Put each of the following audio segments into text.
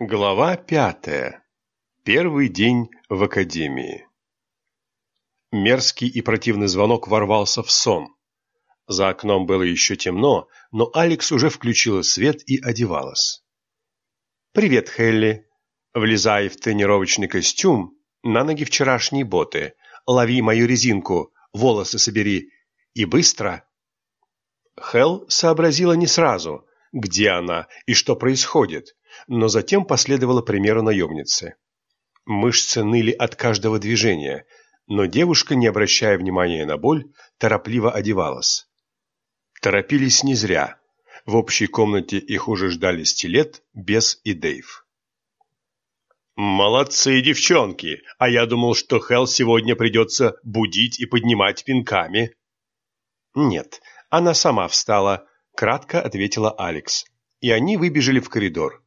Глава пятая. Первый день в академии. Мерзкий и противный звонок ворвался в сон. За окном было еще темно, но Алекс уже включила свет и одевалась. «Привет, Хелли!» Влезай в тренировочный костюм, на ноги вчерашние боты, лови мою резинку, волосы собери и быстро. Хелл сообразила не сразу, где она и что происходит, но затем последовало примеру наемницы. Мышцы ныли от каждого движения, но девушка, не обращая внимания на боль, торопливо одевалась. Торопились не зря. В общей комнате их уже ждали Стилет, Бес и Дейв. «Молодцы, девчонки! А я думал, что Хелл сегодня придется будить и поднимать пинками». «Нет, она сама встала», — кратко ответила Алекс. И они выбежали в коридор.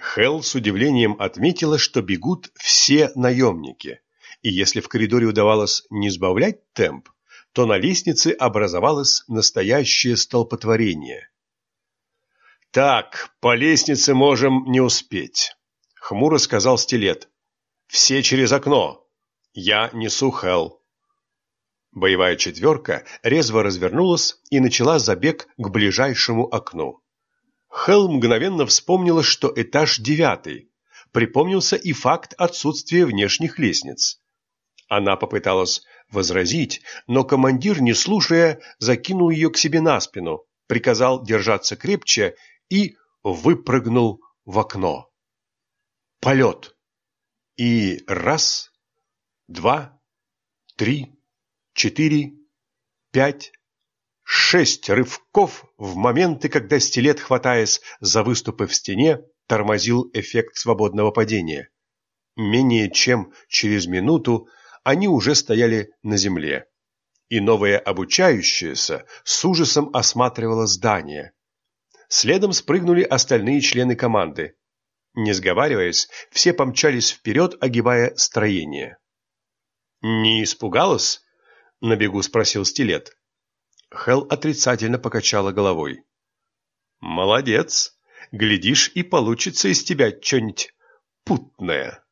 Хелл с удивлением отметила, что бегут все наемники, и если в коридоре удавалось не сбавлять темп, то на лестнице образовалось настоящее столпотворение. «Так, по лестнице можем не успеть», — хмуро сказал Стилет. «Все через окно. Я несу Хелл». Боевая четверка резво развернулась и начала забег к ближайшему окну. Хелл мгновенно вспомнила, что этаж девятый. Припомнился и факт отсутствия внешних лестниц. Она попыталась возразить, но командир, не слушая, закинул ее к себе на спину, приказал держаться крепче и выпрыгнул в окно. Полет. И раз, два, три, четыре, пять, Шесть рывков в моменты, когда стилет, хватаясь за выступы в стене, тормозил эффект свободного падения. Менее чем через минуту они уже стояли на земле. И новая обучающаяся с ужасом осматривала здание. Следом спрыгнули остальные члены команды. Не сговариваясь, все помчались вперед, огибая строение. «Не испугалась?» — на бегу спросил стилет. Хел отрицательно покачала головой. «Молодец! Глядишь, и получится из тебя что-нибудь путное!»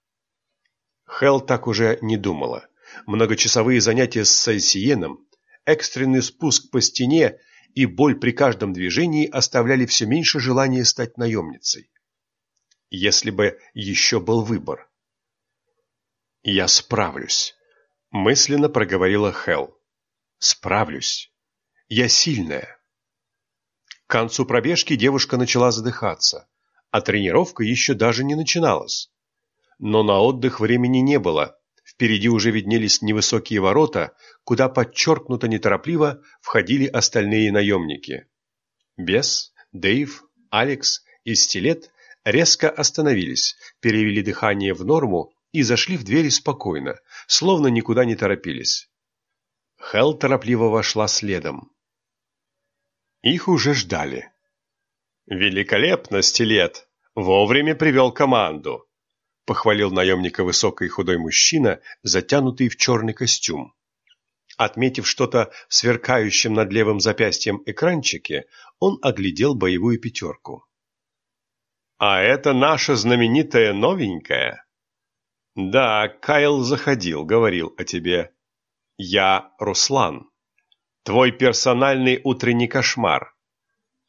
Хел так уже не думала. Многочасовые занятия с Сайсиеном, экстренный спуск по стене и боль при каждом движении оставляли все меньше желания стать наемницей. Если бы еще был выбор. «Я справлюсь», — мысленно проговорила Хел. «Справлюсь». Я сильная. К концу пробежки девушка начала задыхаться, а тренировка еще даже не начиналась. Но на отдых времени не было. Впереди уже виднелись невысокие ворота, куда подчеркнуто неторопливо входили остальные наемники. Бес, Дейв, Алекс и Стилет резко остановились, перевели дыхание в норму и зашли в двери спокойно, словно никуда не торопились. Хел торопливо вошла следом. Их уже ждали. «Великолепно, Стилет! Вовремя привел команду!» Похвалил наемника высокий и худой мужчина, затянутый в черный костюм. Отметив что-то в сверкающем над левым запястьем экранчике, он оглядел боевую пятерку. «А это наша знаменитая новенькая?» «Да, Кайл заходил, говорил о тебе. Я Руслан». Твой персональный утренний кошмар.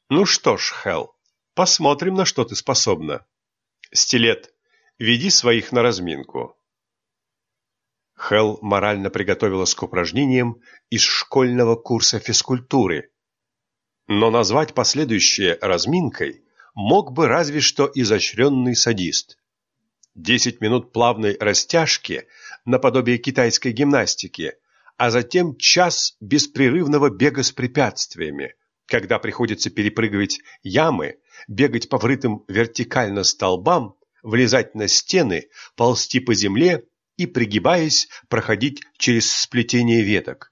Ну что ж, Хел, посмотрим, на что ты способна. Стилет, веди своих на разминку. Хел морально приготовилась к упражнениям из школьного курса физкультуры. Но назвать последующее разминкой мог бы разве что изощренный садист. Десять минут плавной растяжки, наподобие китайской гимнастики – а затем час беспрерывного бега с препятствиями, когда приходится перепрыгивать ямы, бегать по врытым вертикально столбам, влезать на стены, ползти по земле и, пригибаясь, проходить через сплетение веток.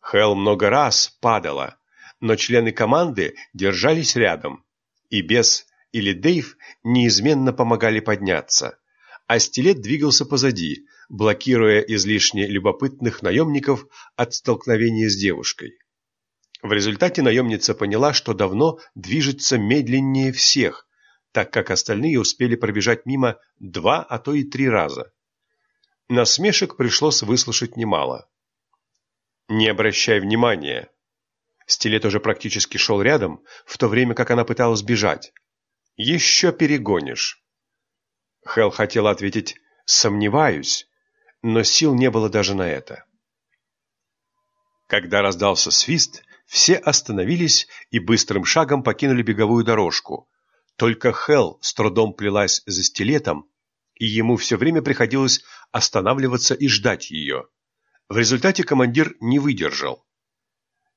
Хел много раз падала, но члены команды держались рядом, и Бес или Дейв неизменно помогали подняться, а стилет двигался позади, блокируя излишне любопытных наемников от столкновения с девушкой. В результате наемница поняла, что давно движется медленнее всех, так как остальные успели пробежать мимо два, а то и три раза. Насмешек пришлось выслушать немало. «Не обращай внимания». Стилет уже практически шел рядом, в то время как она пыталась бежать. «Еще перегонишь». Хелл хотела ответить «сомневаюсь», но сил не было даже на это. Когда раздался свист, все остановились и быстрым шагом покинули беговую дорожку. Только Хелл с трудом плелась за стилетом, и ему все время приходилось останавливаться и ждать ее. В результате командир не выдержал.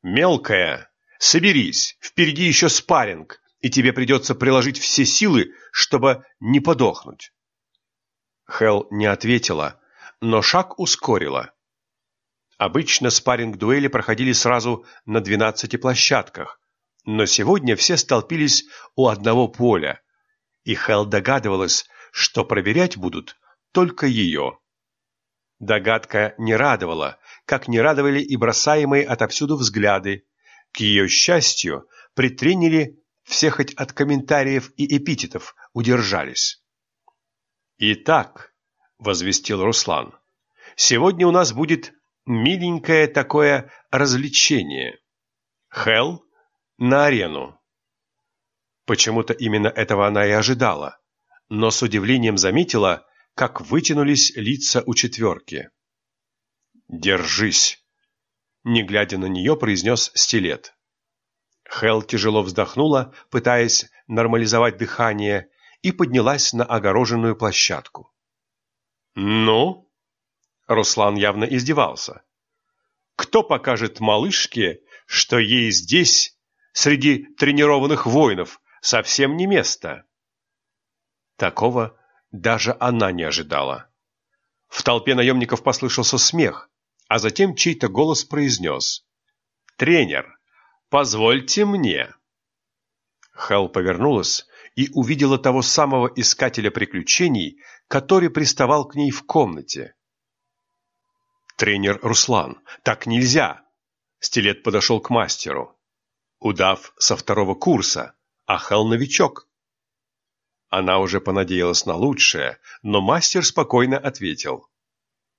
«Мелкая, соберись, впереди еще спарринг, и тебе придется приложить все силы, чтобы не подохнуть». Хелл не ответила, но шаг ускорила. Обычно спарринг-дуэли проходили сразу на 12 площадках, но сегодня все столпились у одного поля, и Хелл догадывалась, что проверять будут только ее. Догадка не радовала, как не радовали и бросаемые отовсюду взгляды. К ее счастью, при тренере все хоть от комментариев и эпитетов удержались. «Итак», — возвестил Руслан, — «сегодня у нас будет миленькое такое развлечение. Хелл на арену. Почему-то именно этого она и ожидала, но с удивлением заметила, как вытянулись лица у четверки. «Держись!» Не глядя на нее, произнес стилет. Хелл тяжело вздохнула, пытаясь нормализовать дыхание, и поднялась на огороженную площадку. «Ну?» Руслан явно издевался. Кто покажет малышке, что ей здесь, среди тренированных воинов, совсем не место? Такого даже она не ожидала. В толпе наемников послышался смех, а затем чей-то голос произнес. «Тренер, позвольте мне». Хелл повернулась и увидела того самого искателя приключений, который приставал к ней в комнате. «Тренер Руслан, так нельзя!» Стилет подошел к мастеру. Удав со второго курса, а Хелл новичок. Она уже понадеялась на лучшее, но мастер спокойно ответил.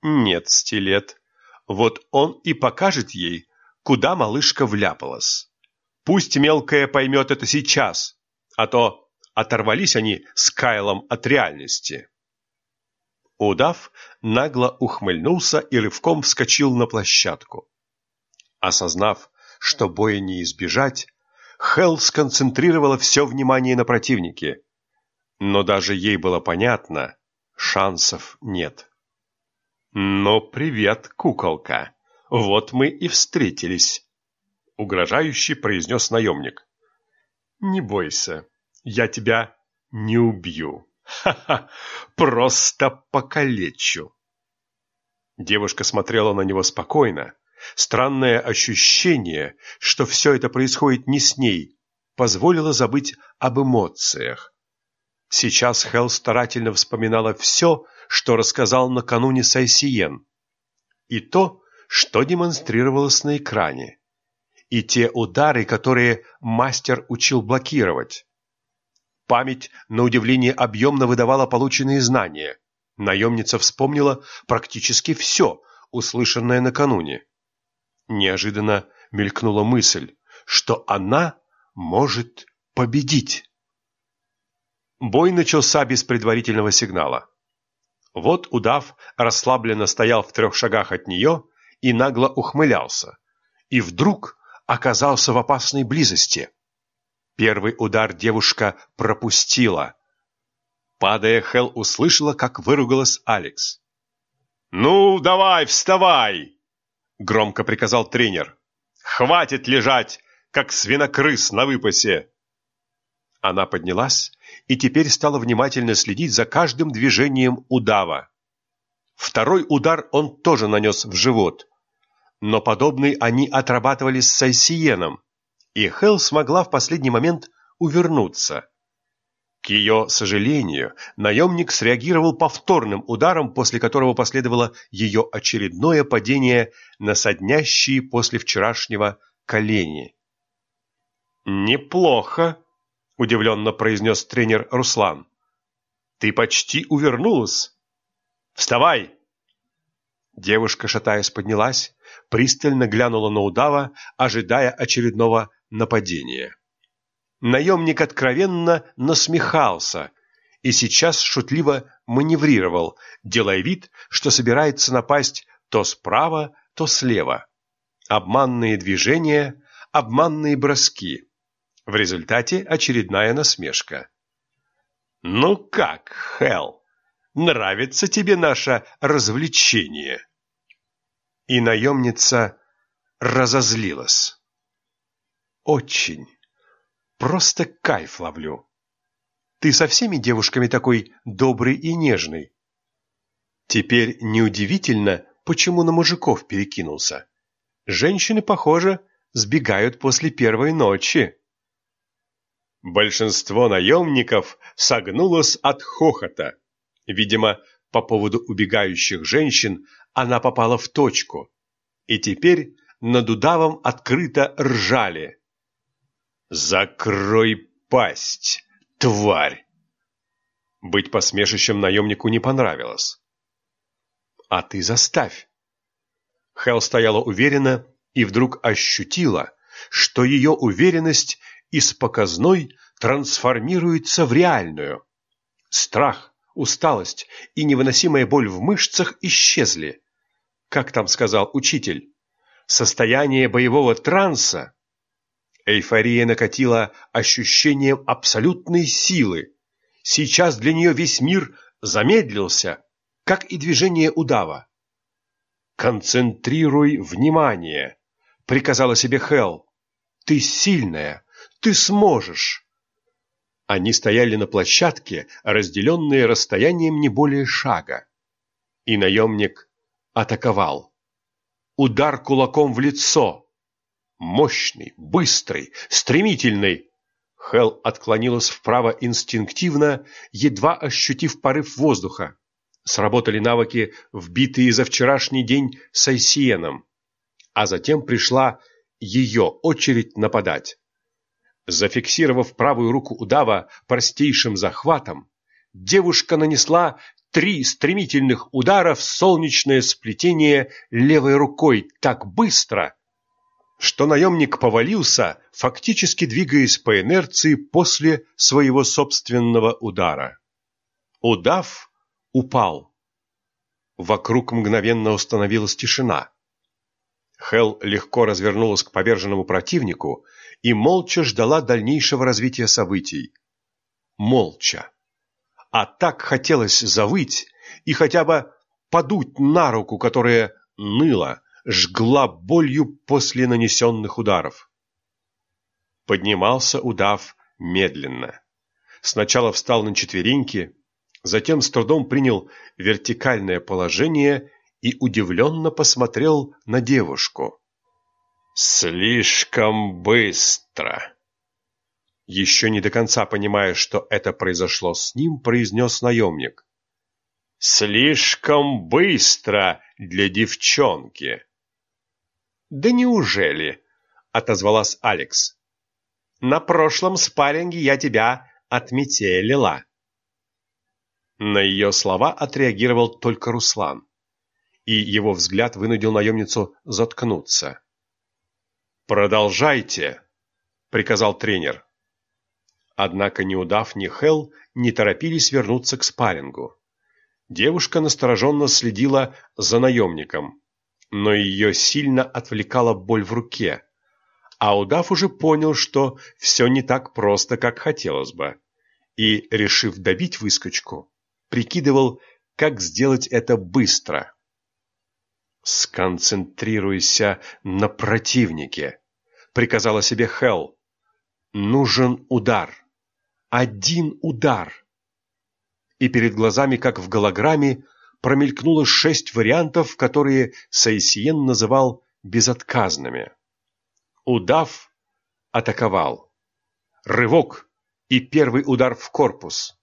«Нет, Стилет, вот он и покажет ей, куда малышка вляпалась. Пусть мелкая поймет это сейчас, а то оторвались они с Кайлом от реальности». Удав нагло ухмыльнулся и рывком вскочил на площадку. Осознав, что боя не избежать, Хелл сконцентрировала все внимание на противнике. Но даже ей было понятно, шансов нет. «Ну, привет, куколка! Вот мы и встретились!» Угрожающе произнес наемник. «Не бойся, я тебя не убью!» Ха-ха, просто покалечу. Девушка смотрела на него спокойно. Странное ощущение, что все это происходит не с ней, позволило забыть об эмоциях. Сейчас Хелл старательно вспоминала все, что рассказал накануне Сайсиен, и то, что демонстрировалось на экране, и те удары, которые мастер учил блокировать. Память, на удивление, объемно выдавала полученные знания. Наемница вспомнила практически все, услышанное накануне. Неожиданно мелькнула мысль, что она может победить. Бой начался без предварительного сигнала. Вот удав расслабленно стоял в трех шагах от нее и нагло ухмылялся. И вдруг оказался в опасной близости. Первый удар девушка пропустила. Падая, Хел услышала, как выругалась Алекс. «Ну, давай, вставай!» — громко приказал тренер. «Хватит лежать, как свинокрыс на выпасе!» Она поднялась и теперь стала внимательно следить за каждым движением удава. Второй удар он тоже нанес в живот, но подобный они отрабатывали с Сайсиеном, и Хелл смогла в последний момент увернуться. К ее сожалению, наемник среагировал повторным ударом, после которого последовало ее очередное падение на соднящие после вчерашнего колени. «Неплохо!» — удивленно произнес тренер Руслан. «Ты почти увернулась! Вставай!» Девушка, шатаясь, поднялась, пристально глянула на удава, ожидая очередного нападения. Наемник откровенно насмехался и сейчас шутливо маневрировал, делая вид, что собирается напасть то справа, то слева. Обманные движения, обманные броски. В результате очередная насмешка. «Ну как, Хелл, нравится тебе наше развлечение?» И наемница разозлилась. «Очень. Просто кайф ловлю. Ты со всеми девушками такой добрый и нежный. Теперь неудивительно, почему на мужиков перекинулся. Женщины, похоже, сбегают после первой ночи. Большинство наемников согнулось от хохота. Видимо, по поводу убегающих женщин она попала в точку. И теперь над удавом открыто ржали. «Закрой пасть, тварь!» Быть посмешищем наемнику не понравилось. «А ты заставь!» Хелл стояла уверенно и вдруг ощутила, что ее уверенность из показной трансформируется в реальную. Страх, усталость и невыносимая боль в мышцах исчезли. Как там сказал учитель? Состояние боевого транса. Эйфория накатила ощущением абсолютной силы. Сейчас для нее весь мир замедлился, как и движение удава. «Концентрируй внимание», — приказала себе Хел. «Ты сильная, ты сможешь!» Они стояли на площадке, разделенные расстоянием не более шага. И наемник атаковал. Удар кулаком в лицо. Мощный, быстрый, стремительный. Хел отклонилась вправо инстинктивно, едва ощутив порыв воздуха. Сработали навыки, вбитые за вчерашний день с Айсиеном. А затем пришла ее очередь нападать. Зафиксировав правую руку удава простейшим захватом, девушка нанесла три стремительных удара в солнечное сплетение левой рукой так быстро, что наемник повалился, фактически двигаясь по инерции после своего собственного удара. Удав упал. Вокруг мгновенно установилась тишина. Хел легко развернулась к поверженному противнику и молча ждала дальнейшего развития событий. Молча. А так хотелось завыть и хотя бы подуть на руку, которая ныла, жгла болью после нанесенных ударов. Поднимался удав медленно. Сначала встал на четвереньки, затем с трудом принял вертикальное положение и удивленно посмотрел на девушку. «Слишком быстро!» Еще не до конца понимая, что это произошло с ним, произнес наемник. «Слишком быстро для девчонки!» «Да неужели?» — отозвалась Алекс. «На прошлом спарринге я тебя отметелила». На ее слова отреагировал только Руслан, и его взгляд вынудил наемницу заткнуться. «Продолжайте!» — приказал тренер. Однако ни Удав, ни Хел не торопились вернуться к спаррингу. Девушка настороженно следила за наемником, но ее сильно отвлекала боль в руке, а Удав уже понял, что все не так просто, как хотелось бы, и, решив добить выскочку, прикидывал, как сделать это быстро. «Сконцентрируйся на противнике», приказала себе Хел. Нужен удар. Один удар. И перед глазами, как в голограмме, промелькнуло шесть вариантов, которые Сайсиен называл безотказными. Удав атаковал. Рывок и первый удар в корпус.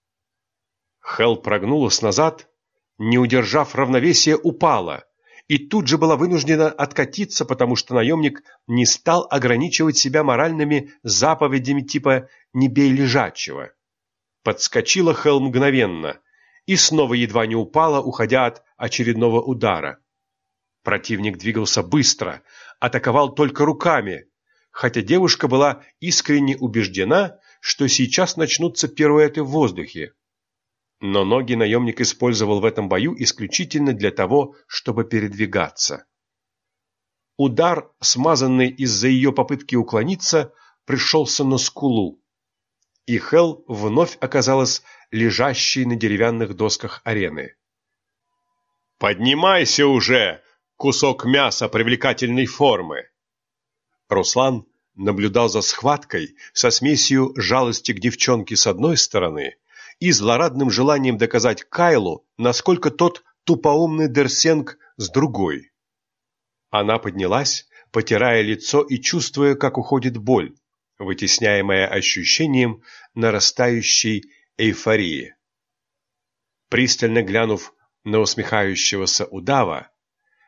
Хел прогнулась назад, не удержав равновесия, упала и тут же была вынуждена откатиться, потому что наемник не стал ограничивать себя моральными заповедями типа «не бей лежачего». Подскочила Хелл мгновенно и снова едва не упала, уходя от очередного удара. Противник двигался быстро, атаковал только руками, хотя девушка была искренне убеждена, что сейчас начнутся пируэты в воздухе. Но ноги наемник использовал в этом бою исключительно для того, чтобы передвигаться. Удар, смазанный из-за ее попытки уклониться, пришелся на скулу, и Хел вновь оказалась лежащей на деревянных досках арены. «Поднимайся уже, кусок мяса привлекательной формы!» Руслан наблюдал за схваткой со смесью жалости к девчонке с одной стороны и злорадным желанием доказать Кайлу, насколько тот тупоумный Дерсенг с другой. Она поднялась, потирая лицо и чувствуя, как уходит боль, вытесняемая ощущением нарастающей эйфории. Пристально глянув на усмехающегося удава,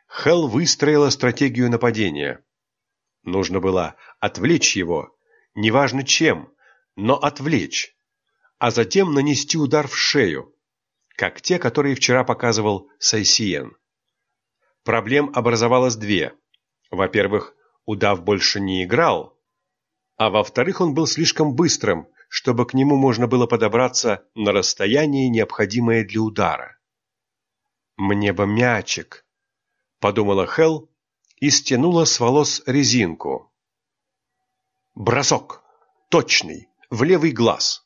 Хел выстроила стратегию нападения. Нужно было отвлечь его, неважно чем, но отвлечь, а затем нанести удар в шею, как те, которые вчера показывал Сайсиен. Проблем образовалось две. Во-первых, удав больше не играл, а во-вторых, он был слишком быстрым, чтобы к нему можно было подобраться на расстояние, необходимое для удара. «Мне бы мячик», — подумала Хел и стянула с волос резинку. Бросок! Точный! В левый глаз!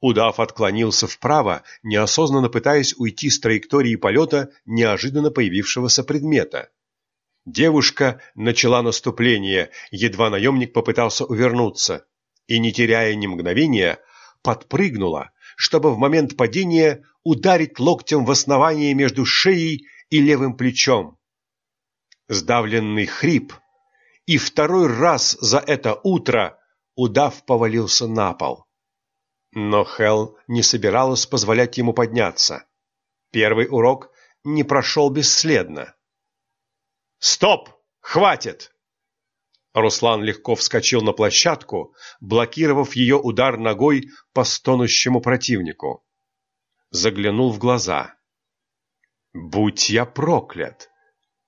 Удав отклонился вправо, неосознанно пытаясь уйти с траектории полета неожиданно появившегося предмета. Девушка начала наступление, едва наемник попытался увернуться, и, не теряя ни мгновения, подпрыгнула, чтобы в момент падения ударить локтем в основание между шеей и левым плечом. Сдавленный хрип, и второй раз за это утро удав повалился на пол. Но Хел не собиралась позволять ему подняться. Первый урок не прошел бесследно. «Стоп! Хватит!» Руслан легко вскочил на площадку, блокировав ее удар ногой по стонущему противнику. Заглянул в глаза. «Будь я проклят!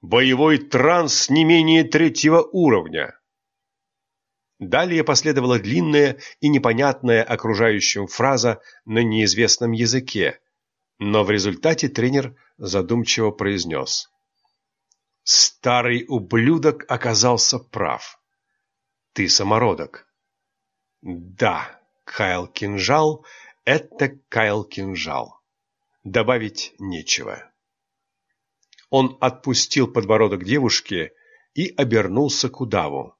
Боевой транс не менее третьего уровня!» Далее последовала длинная и непонятная окружающим фраза на неизвестном языке, но в результате тренер задумчиво произнес. «Старый ублюдок оказался прав. Ты самородок». «Да, Кайл Кинжал — это Кайл Кинжал. Добавить нечего». Он отпустил подбородок девушки и обернулся к удаву.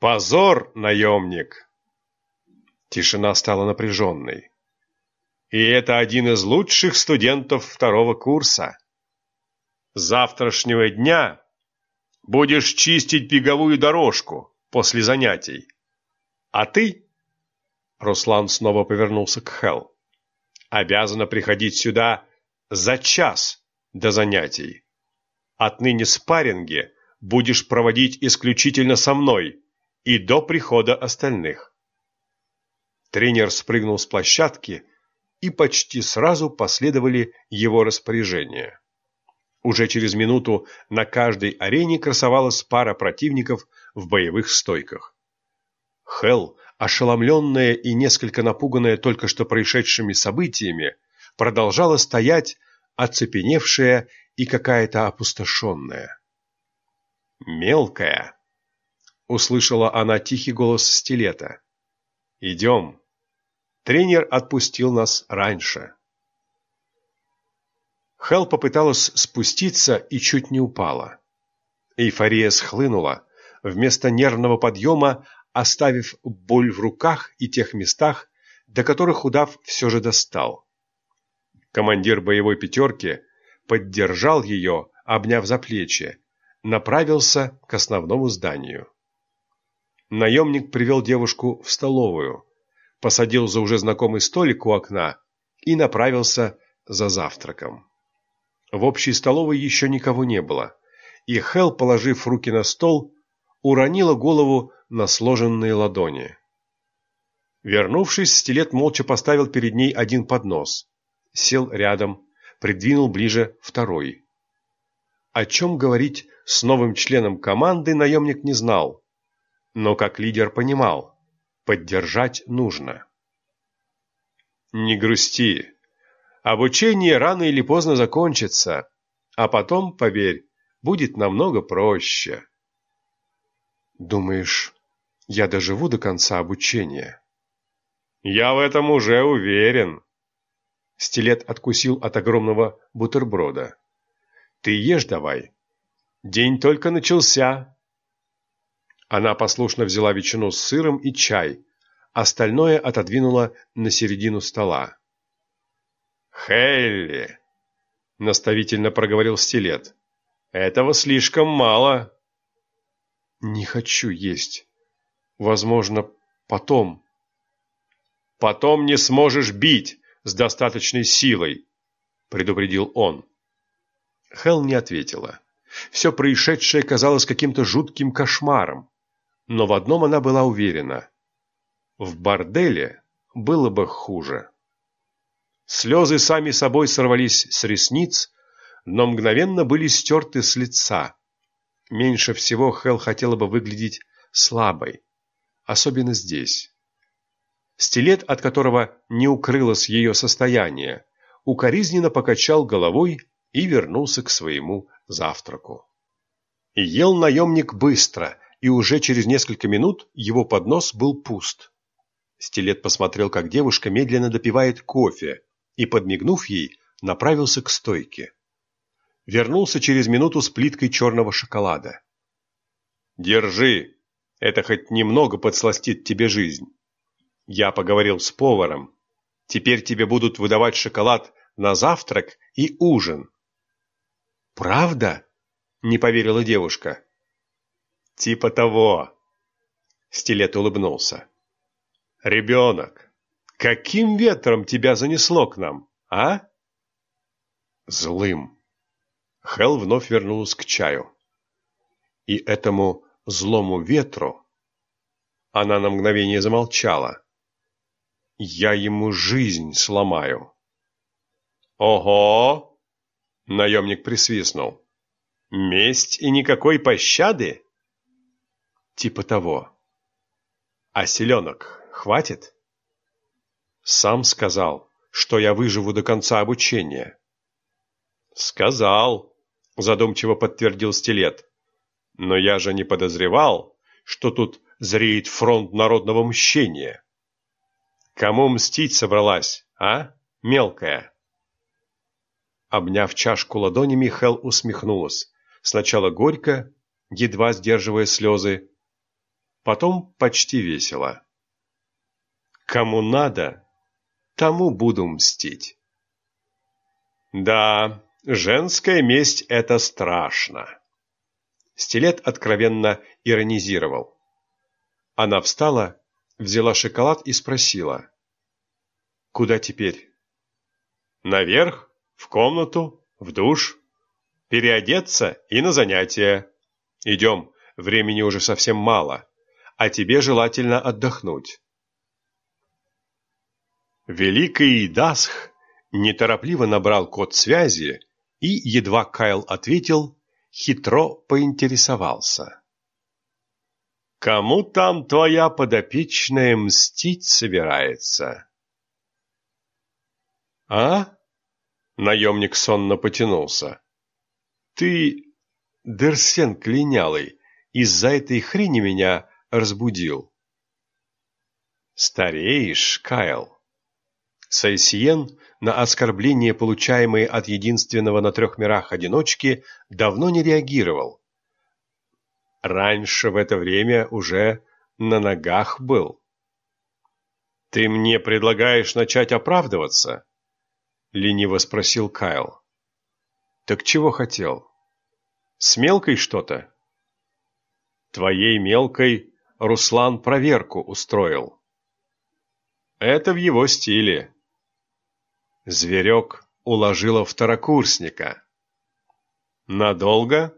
Позор, наемник!» Тишина стала напряженной. «И это один из лучших студентов второго курса. завтрашнего дня будешь чистить беговую дорожку после занятий. А ты...» Руслан снова повернулся к Хел. «Обязана приходить сюда за час до занятий. Отныне спарринги будешь проводить исключительно со мной» и до прихода остальных. Тренер спрыгнул с площадки, и почти сразу последовали его распоряжения. Уже через минуту на каждой арене красовалась пара противников в боевых стойках. Хелл, ошеломленная и несколько напуганная только что происшедшими событиями, продолжала стоять, оцепеневшая и какая-то опустошенная. Мелкая, услышала она тихий голос стилета. «Идем». Тренер отпустил нас раньше. Хел попыталась спуститься и чуть не упала. Эйфория схлынула, вместо нервного подъема оставив боль в руках и тех местах, до которых удав все же достал. Командир боевой пятерки поддержал ее, обняв за плечи, направился к основному зданию. Наемник привел девушку в столовую, посадил за уже знакомый столик у окна и направился за завтраком. В общей столовой еще никого не было, и Хел, положив руки на стол, уронила голову на сложенные ладони. Вернувшись, стилет молча поставил перед ней один поднос, сел рядом, придвинул ближе второй. О чем говорить с новым членом команды наемник не знал, но как лидер понимал, поддержать нужно. «Не грусти. Обучение рано или поздно закончится, а потом, поверь, будет намного проще». «Думаешь, я доживу до конца обучения?» «Я в этом уже уверен». Стилет откусил от огромного бутерброда. «Ты ешь давай. День только начался». Она послушно взяла ветчину с сыром и чай, остальное отодвинула на середину стола. «Хелли!» — наставительно проговорил Стилет. «Этого слишком мало». «Не хочу есть. Возможно, потом». «Потом не сможешь бить с достаточной силой», — предупредил он. Хел не ответила. Все происшедшее казалось каким-то жутким кошмаром. Но в одном она была уверена. В борделе было бы хуже. Слезы сами собой сорвались с ресниц, но мгновенно были стерты с лица. Меньше всего Хел хотела бы выглядеть слабой, особенно здесь. Стилет, от которого не укрылось ее состояние, укоризненно покачал головой и вернулся к своему завтраку. И ел наемник быстро, и уже через несколько минут его поднос был пуст. Стилет посмотрел, как девушка медленно допивает кофе, и, подмигнув ей, направился к стойке. Вернулся через минуту с плиткой черного шоколада. «Держи, это хоть немного подсластит тебе жизнь». Я поговорил с поваром. Теперь тебе будут выдавать шоколад на завтрак и ужин. Правда? Не поверила девушка. Типа того. Стилет улыбнулся. Ребенок, каким ветром тебя занесло к нам, а? Злым. Хел вновь вернулась к чаю. И этому злому ветру она на мгновение замолчала. Я ему жизнь сломаю. Ого! Наемник присвистнул. Месть и никакой пощады? Типа того. А селенок хватит? Сам сказал, что я выживу до конца обучения. Сказал, задумчиво подтвердил стилет. Но я же не подозревал, что тут зреет фронт народного мщения. Кому мстить собралась, а, мелкая?» Обняв чашку ладонями, Хел усмехнулась. Сначала горько, едва сдерживая слезы, потом почти весело. «Кому надо, тому буду мстить». «Да, женская месть — это страшно». Стилет откровенно иронизировал. Она встала взяла шоколад и спросила. «Куда теперь?» «Наверх, в комнату, в душ, переодеться и на занятия. Идем, времени уже совсем мало, а тебе желательно отдохнуть». Великий Дасх неторопливо набрал код связи и, едва Кайл ответил, хитро поинтересовался. Кому там твоя подопечная мстить собирается? А? Наемник сонно потянулся. Ты, Дерсен клинялый, из-за этой хрени меня разбудил. Стареешь, Кайл. Сайсиен на оскорбления, получаемые от единственного на трех мирах одиночки, давно не реагировал раньше в это время уже на ногах был. «Ты мне предлагаешь начать оправдываться?» — лениво спросил Кайл. «Так чего хотел? С мелкой что-то?» «Твоей мелкой Руслан проверку устроил». «Это в его стиле». Зверек уложила второкурсника. Надолго?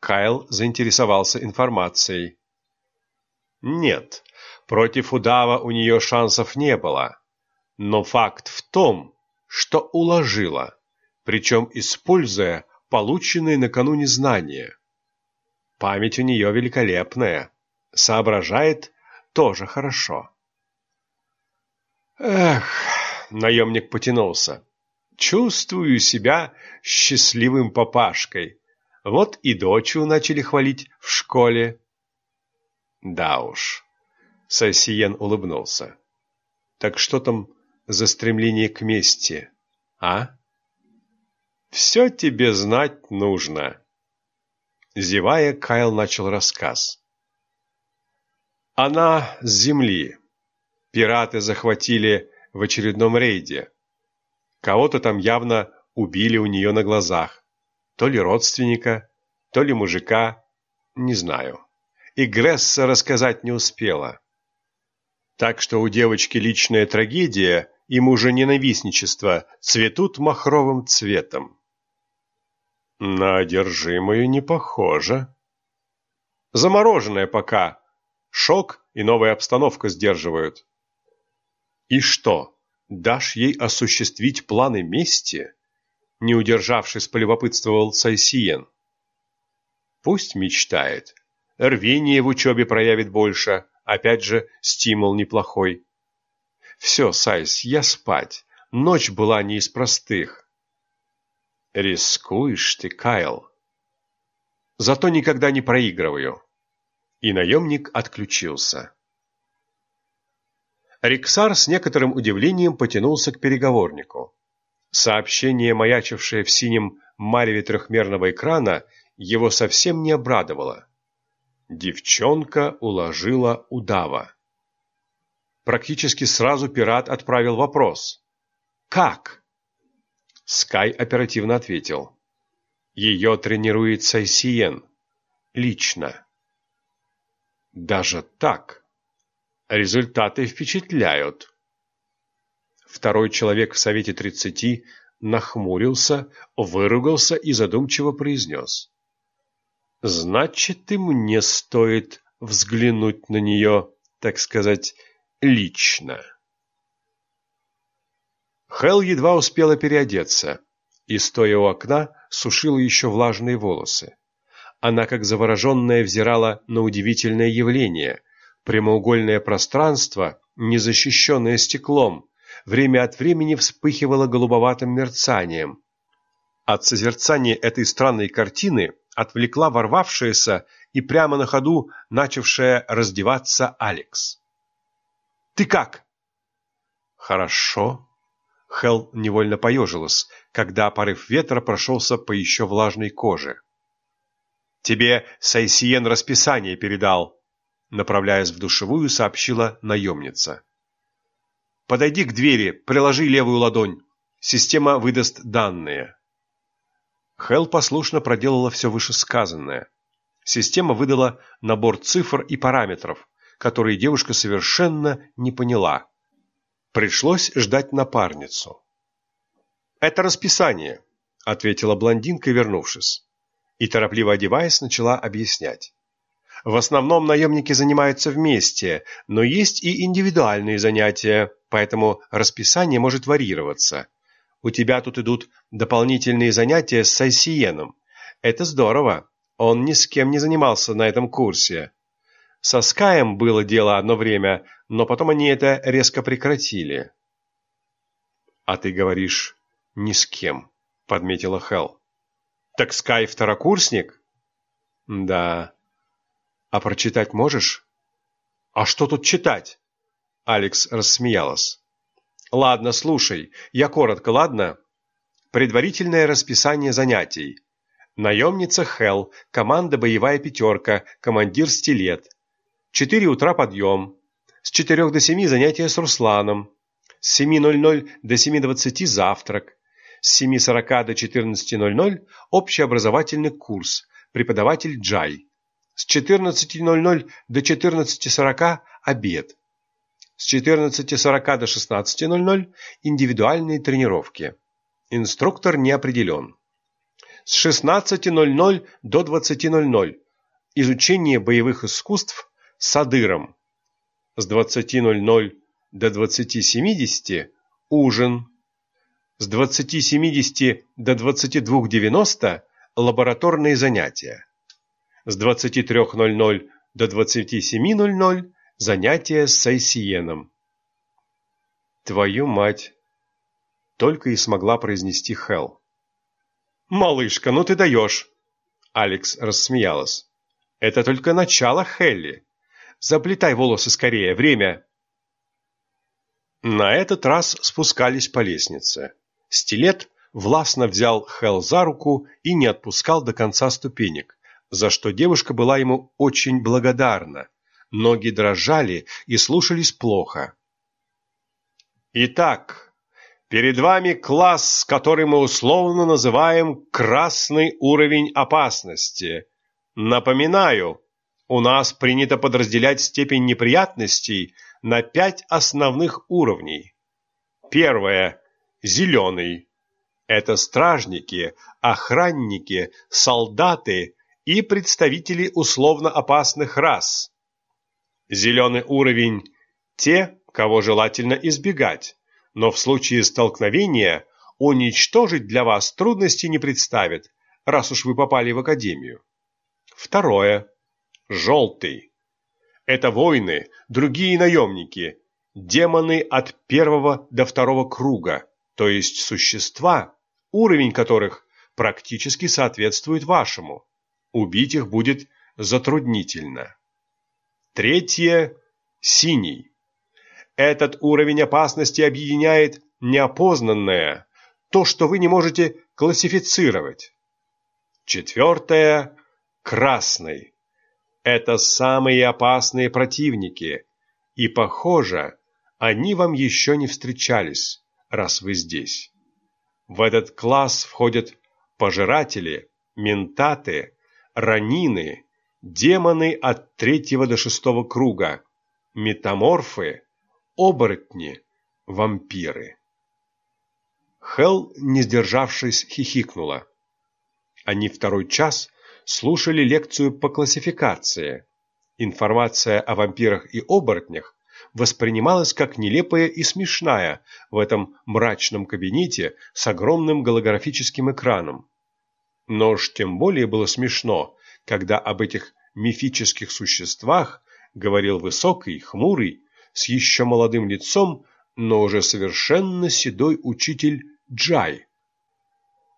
Кайл заинтересовался информацией. Нет, против удава у нее шансов не было. Но факт в том, что уложила, причем используя полученные накануне знания. Память у нее великолепная, соображает тоже хорошо. Эх, наемник потянулся. Чувствую себя счастливым папашкой. Вот и дочу начали хвалить в школе. Да уж. Сосиен улыбнулся. Так что там за стремление к мести, а? Все тебе знать нужно. Зевая, Кайл начал рассказ. Она с земли. Пираты захватили в очередном рейде. Кого-то там явно убили у нее на глазах. То ли родственника, то ли мужика, не знаю. И Гресса рассказать не успела. Так что у девочки личная трагедия и мужа-ненавистничество цветут махровым цветом. На одержимую не похоже. Замороженная пока. Шок и новая обстановка сдерживают. И что? дашь ей осуществить планы мести?» Не удержавшись, полюбопытствовал Сайсиен. «Пусть мечтает. Рвение в учебе проявит больше. Опять же, стимул неплохой. Все, Сайс, я спать. Ночь была не из простых». «Рискуешь ты, Кайл?» «Зато никогда не проигрываю». И наемник отключился. Риксар с некоторым удивлением потянулся к переговорнику. Сообщение, маячившее в синем мареве трехмерного экрана, его совсем не обрадовало. Девчонка уложила удава. Практически сразу пират отправил вопрос. «Как?» Скай оперативно ответил. «Ее тренирует Сайсиен. Лично». «Даже так?» Результаты впечатляют. Второй человек в Совете тридцати нахмурился, выругался и задумчиво произнес. «Значит, и мне стоит взглянуть на нее, так сказать, лично». Хел едва успела переодеться и, стоя у окна, сушила еще влажные волосы. Она, как завороженная, взирала на удивительное явление – Прямоугольное пространство, незащищенное стеклом, время от времени вспыхивало голубоватым мерцанием. От созерцания этой странной картины отвлекла ворвавшаяся и прямо на ходу начавшая раздеваться Алекс. «Ты как?» «Хорошо». Хел невольно поежилась, когда порыв ветра прошелся по еще влажной коже. «Тебе Сайсиен расписание передал», направляясь в душевую, сообщила наемница. «Подойди к двери, приложи левую ладонь. Система выдаст данные». Хелл послушно проделала все вышесказанное. Система выдала набор цифр и параметров, которые девушка совершенно не поняла. Пришлось ждать напарницу. «Это расписание», — ответила блондинка, вернувшись. И, торопливо одеваясь, начала объяснять. В основном наемники занимаются вместе, но есть и индивидуальные занятия, поэтому расписание может варьироваться. У тебя тут идут дополнительные занятия с Сайсиеном. Это здорово. Он ни с кем не занимался на этом курсе. Со Скаем было дело одно время, но потом они это резко прекратили. «А ты говоришь, ни с кем», — подметила Хелл. «Так Скай второкурсник?» «Да, а прочитать можешь? А что тут читать? Алекс рассмеялась. Ладно, слушай, я коротко, ладно? Предварительное расписание занятий. Наемница Хел, команда боевая пятерка, командир стилет. Четыре утра подъем. С четырех до семи занятия с Русланом. С 7.00 до 7.20 завтрак. С 7.40 до 14.00 общеобразовательный курс. Преподаватель Джай. С 14.00 до 14.40 обед. С 14.40 до 16.00 индивидуальные тренировки. Инструктор не определен. с 16.00 до 20.00 изучение боевых искусств с Адыром. С 20.00 до 20.70 ужин. С 20.70 до 22.90 лабораторные занятия. С 23.00 до 27.00 занятия с Сайсиеном. «Твою мать!» — только и смогла произнести Хел. «Малышка, ну ты даешь!» Алекс рассмеялась. «Это только начало, Хелли. Заплетай волосы скорее, время!» На этот раз спускались по лестнице. Стилет властно взял Хел за руку и не отпускал до конца ступенек, за что девушка была ему очень благодарна. Ноги дрожали и слушались плохо. Итак, перед вами класс, который мы условно называем «красный уровень опасности». Напоминаю, у нас принято подразделять степень неприятностей на пять основных уровней. Первое – зеленый. Это стражники, охранники, солдаты и представители условно опасных рас. Зеленый уровень – те, кого желательно избегать, но в случае столкновения уничтожить для вас трудности не представит, раз уж вы попали в академию. Второе. Желтый. Это воины, другие наемники, демоны от первого до второго круга, то есть существа, уровень которых практически соответствует вашему. Убить их будет затруднительно. Третье – синий. Этот уровень опасности объединяет неопознанное, то, что вы не можете классифицировать. Четвертое – красный. Это самые опасные противники, и, похоже, они вам еще не встречались, раз вы здесь. В этот класс входят пожиратели, ментаты, ранины, демоны от третьего до шестого круга, метаморфы, оборотни, вампиры. Хел, не сдержавшись, хихикнула. Они второй час слушали лекцию по классификации. Информация о вампирах и оборотнях воспринималась как нелепая и смешная в этом мрачном кабинете с огромным голографическим экраном. Но уж тем более было смешно, когда об этих мифических существах говорил высокий, хмурый с еще молодым лицом, но уже совершенно седой учитель Джай.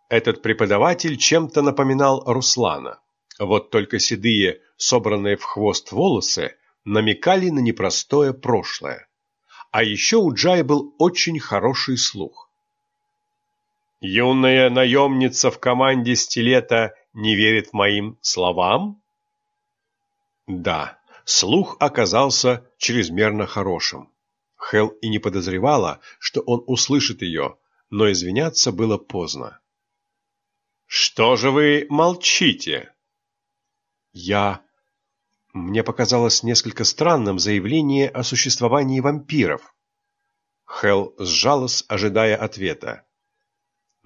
Этот преподаватель чем-то напоминал Руслана. Вот только седые, собранные в хвост волосы, намекали на непростое прошлое. А еще у Джай был очень хороший слух. «Юная наемница в команде стилета не верит моим словам?» Да, Слух оказался чрезмерно хорошим. Хел и не подозревала, что он услышит ее, но извиняться было поздно. «Что же вы молчите?» «Я...» Мне показалось несколько странным заявление о существовании вампиров. Хел сжалась, ожидая ответа.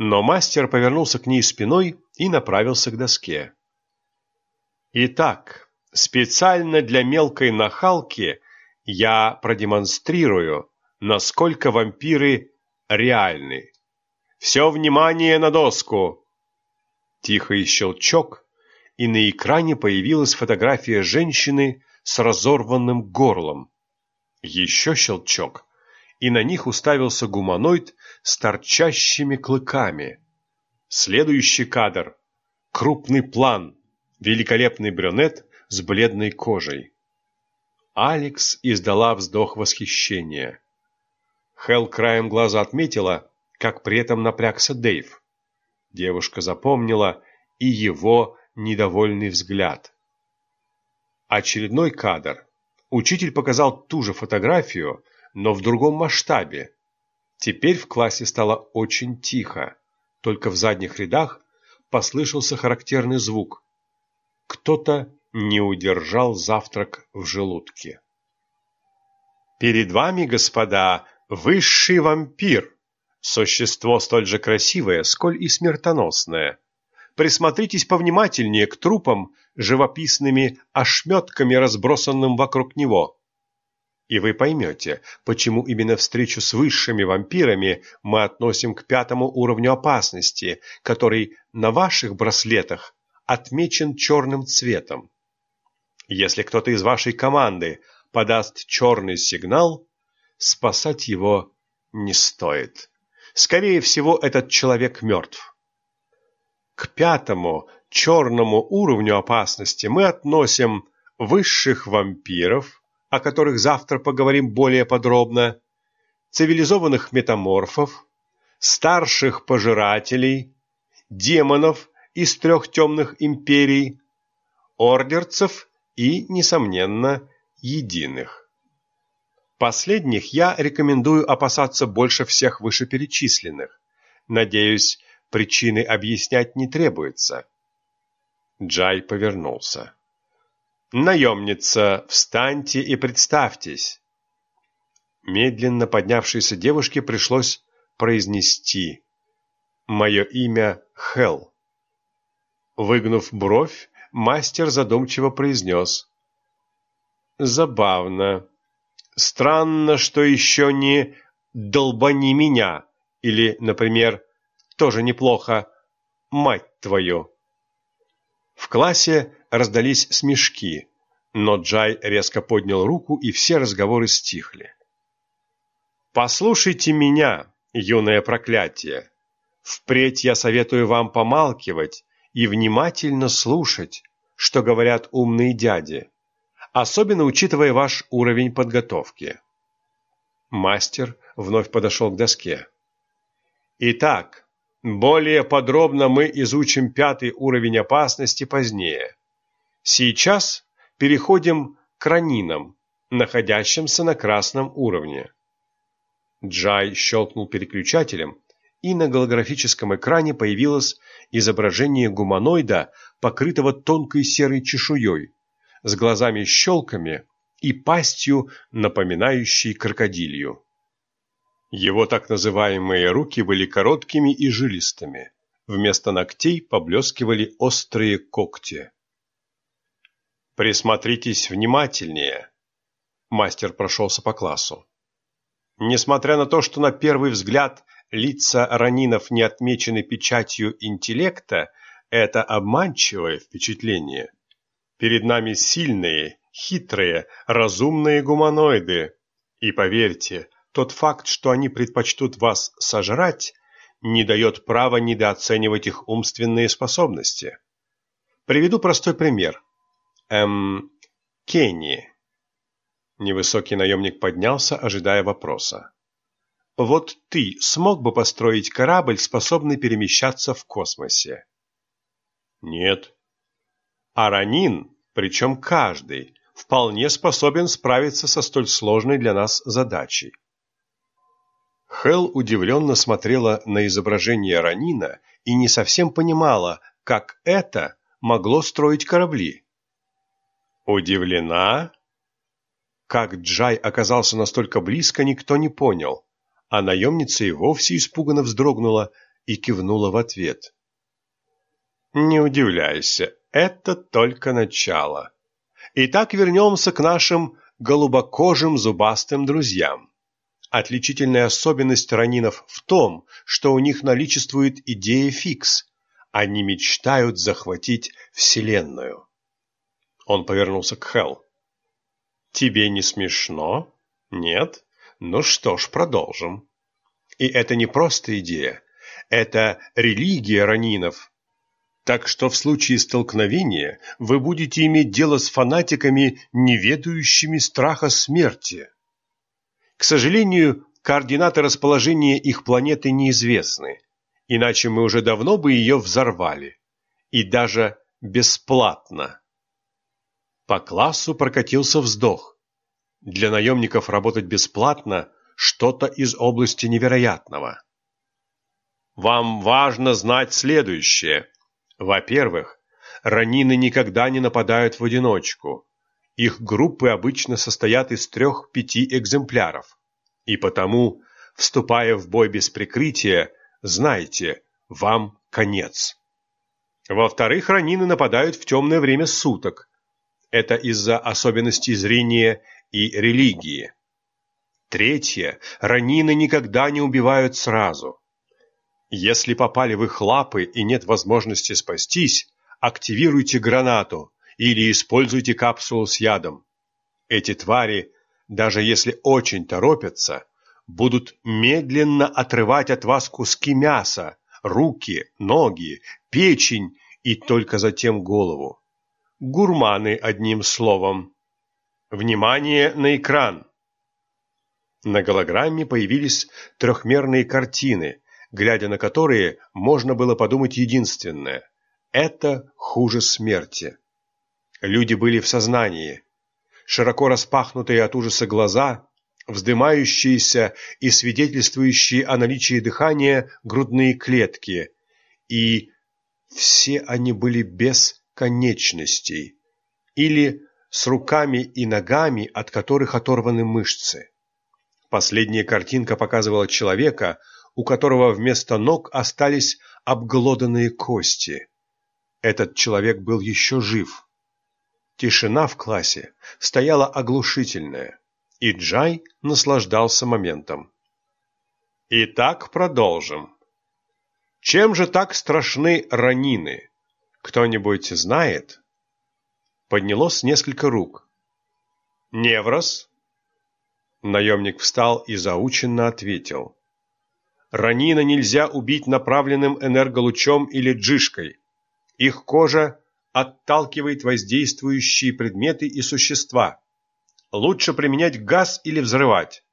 Но мастер повернулся к ней спиной и направился к доске. «Итак, Специально для мелкой нахалки я продемонстрирую, насколько вампиры реальны. Все внимание на доску. Тихий щелчок, и на экране появилась фотография женщины с разорванным горлом. Еще щелчок, и на них уставился гуманоид с торчащими клыками. Следующий кадр. Крупный план. Великолепный брюнет с бледной кожей. Алекс издала вздох восхищения. Хел краем глаза отметила, как при этом напрягся Дэйв. Девушка запомнила и его недовольный взгляд. Очередной кадр. Учитель показал ту же фотографию, но в другом масштабе. Теперь в классе стало очень тихо. Только в задних рядах послышался характерный звук. Кто-то не удержал завтрак в желудке. Перед вами, господа, высший вампир, существо столь же красивое, сколь и смертоносное. присмотритесь повнимательнее к трупам живописными ошметками, разбросанным вокруг него. И вы поймете, почему именно встречу с высшими вампирами мы относим к пятому уровню опасности, который на ваших браслетах отмечен черным цветом. Если кто-то из вашей команды подаст черный сигнал, спасать его не стоит. Скорее всего, этот человек мертв. К пятому, черному уровню опасности мы относим высших вампиров, о которых завтра поговорим более подробно, цивилизованных метаморфов, старших пожирателей, демонов из трех темных империй, ордерцев и, несомненно, единых. Последних я рекомендую опасаться больше всех вышеперечисленных. Надеюсь, причины объяснять не требуется. Джай повернулся. «Наемница, встаньте и представьтесь!» Медленно поднявшейся девушке пришлось произнести «Мое имя Хелл». Выгнув бровь, мастер задумчиво произнес «Забавно. Странно, что еще не «долбани меня» или, например, тоже неплохо «мать твою». В классе раздались смешки, но Джай резко поднял руку, и все разговоры стихли. «Послушайте меня, юное проклятие. Впредь я советую вам помалкивать и внимательно слушать, что говорят умные дяди особенно учитывая ваш уровень подготовки. Мастер вновь подошел к доске. Итак, более подробно мы изучим пятый уровень опасности позднее. Сейчас переходим к ранинам, находящимся на красном уровне. Джай щелкнул переключателем, и на голографическом экране появилось изображение гуманоида, покрытого тонкой серой чешуей, с глазами-щелками и пастью, напоминающей крокодилью. Его так называемые руки были короткими и жилистыми. Вместо ногтей поблескивали острые когти. «Присмотритесь внимательнее», — мастер прошелся по классу. Несмотря на то, что на первый взгляд лица ранинов не отмечены печатью интеллекта, это обманчивое впечатление. Перед нами сильные, хитрые, разумные гуманоиды. И поверьте, тот факт, что они предпочтут вас сожрать, не дает права недооценивать их умственные способности. Приведу простой пример. Эм, Кенни. Невысокий наемник поднялся, ожидая вопроса. Вот ты смог бы построить корабль, способный перемещаться в космосе? Нет. Аранин, причем каждый, вполне способен справиться со столь сложной для нас задачей. Хел удивленно смотрела на изображение Ранина и не совсем понимала, как это могло строить корабли. Удивлена? Как Джай оказался настолько близко, никто не понял, а наемница и вовсе испуганно вздрогнула и кивнула в ответ. «Не удивляйся, это только начало. Итак, вернемся к нашим голубокожим зубастым друзьям. Отличительная особенность ранинов в том, что у них наличествует идея фикс. Они мечтают захватить Вселенную. Он повернулся к Хел. «Тебе не смешно? Нет? Ну что ж, продолжим. И это не просто идея. Это религия ранинов, так что в случае столкновения вы будете иметь дело с фанатиками, не ведающими страха смерти. К сожалению, координаты расположения их планеты неизвестны, иначе мы уже давно бы ее взорвали. И даже бесплатно. По классу прокатился вздох. Для наемников работать бесплатно – что-то из области невероятного. Вам важно знать следующее – во-первых, ранины никогда не нападают в одиночку. Их группы обычно состоят из трех-пяти экземпляров. И потому, вступая в бой без прикрытия, знайте, вам конец. Во-вторых, ранины нападают в темное время суток. Это из-за особенностей зрения и религии. Третье. Ранины никогда не убивают сразу. Если попали в их лапы и нет возможности спастись, активируйте гранату или используйте капсулу с ядом. Эти твари, даже если очень торопятся, будут медленно отрывать от вас куски мяса, руки, ноги, печень и только затем голову. Гурманы, одним словом. Внимание на экран! На голограмме появились трехмерные картины, глядя на которые можно было подумать единственное – это хуже смерти. Люди были в сознании. Широко распахнутые от ужаса глаза, вздымающиеся и свидетельствующие о наличии дыхания грудные клетки, и все они были без конечностей или с руками и ногами, от которых оторваны мышцы. Последняя картинка показывала человека, у которого вместо ног остались обглоданные кости. Этот человек был еще жив. Тишина в классе стояла оглушительная, и Джай наслаждался моментом. Итак, продолжим. Чем же так страшны ранины? Кто-нибудь знает? Поднялось несколько рук. Неврос? Наемник встал и заученно ответил. Ранина нельзя убить направленным энерголучом или джишкой. Их кожа отталкивает воздействующие предметы и существа. Лучше применять газ или взрывать.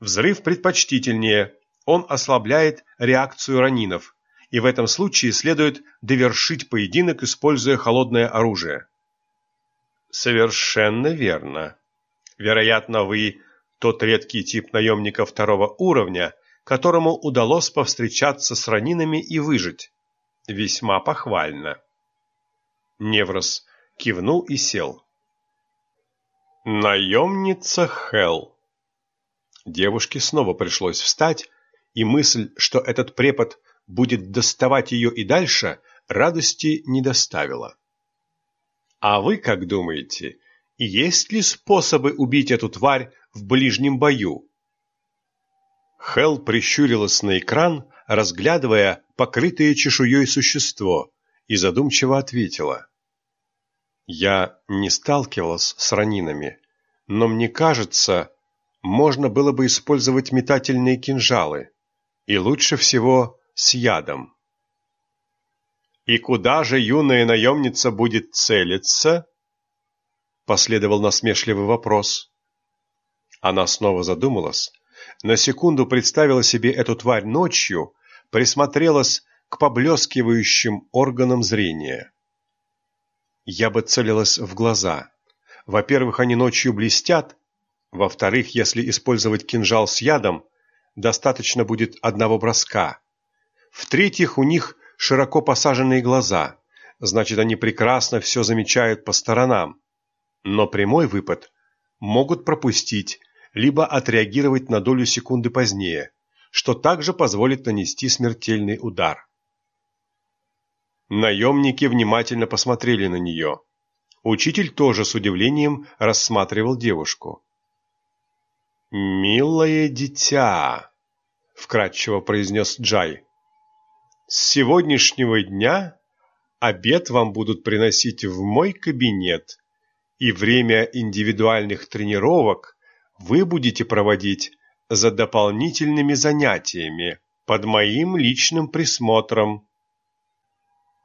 Взрыв предпочтительнее, он ослабляет реакцию ранинов, и в этом случае следует довершить поединок, используя холодное оружие. Совершенно верно. Вероятно, вы тот редкий тип наемника второго уровня, которому удалось повстречаться с ранинами и выжить. Весьма похвально. Неврос кивнул и сел. Наемница Хел. Девушке снова пришлось встать, и мысль, что этот препод будет доставать ее и дальше, радости не доставила. А вы как думаете, есть ли способы убить эту тварь в ближнем бою? Хел прищурилась на экран, разглядывая покрытое чешуей существо, и задумчиво ответила. «Я не сталкивалась с ранинами, но мне кажется, можно было бы использовать метательные кинжалы, и лучше всего с ядом». «И куда же юная наемница будет целиться?» Последовал насмешливый вопрос. Она снова задумалась, на секунду представила себе эту тварь ночью, присмотрелась к поблескивающим органам зрения. Я бы целилась в глаза. Во-первых, они ночью блестят. Во-вторых, если использовать кинжал с ядом, достаточно будет одного броска. В-третьих, у них широко посаженные глаза, значит, они прекрасно все замечают по сторонам. Но прямой выпад могут пропустить, либо отреагировать на долю секунды позднее, что также позволит нанести смертельный удар. Наемники внимательно посмотрели на нее. Учитель тоже с удивлением рассматривал девушку. «Милое дитя!» — вкратчиво произнес Джай. «С сегодняшнего дня обед вам будут приносить в мой кабинет, и время индивидуальных тренировок вы будете проводить за дополнительными занятиями под моим личным присмотром.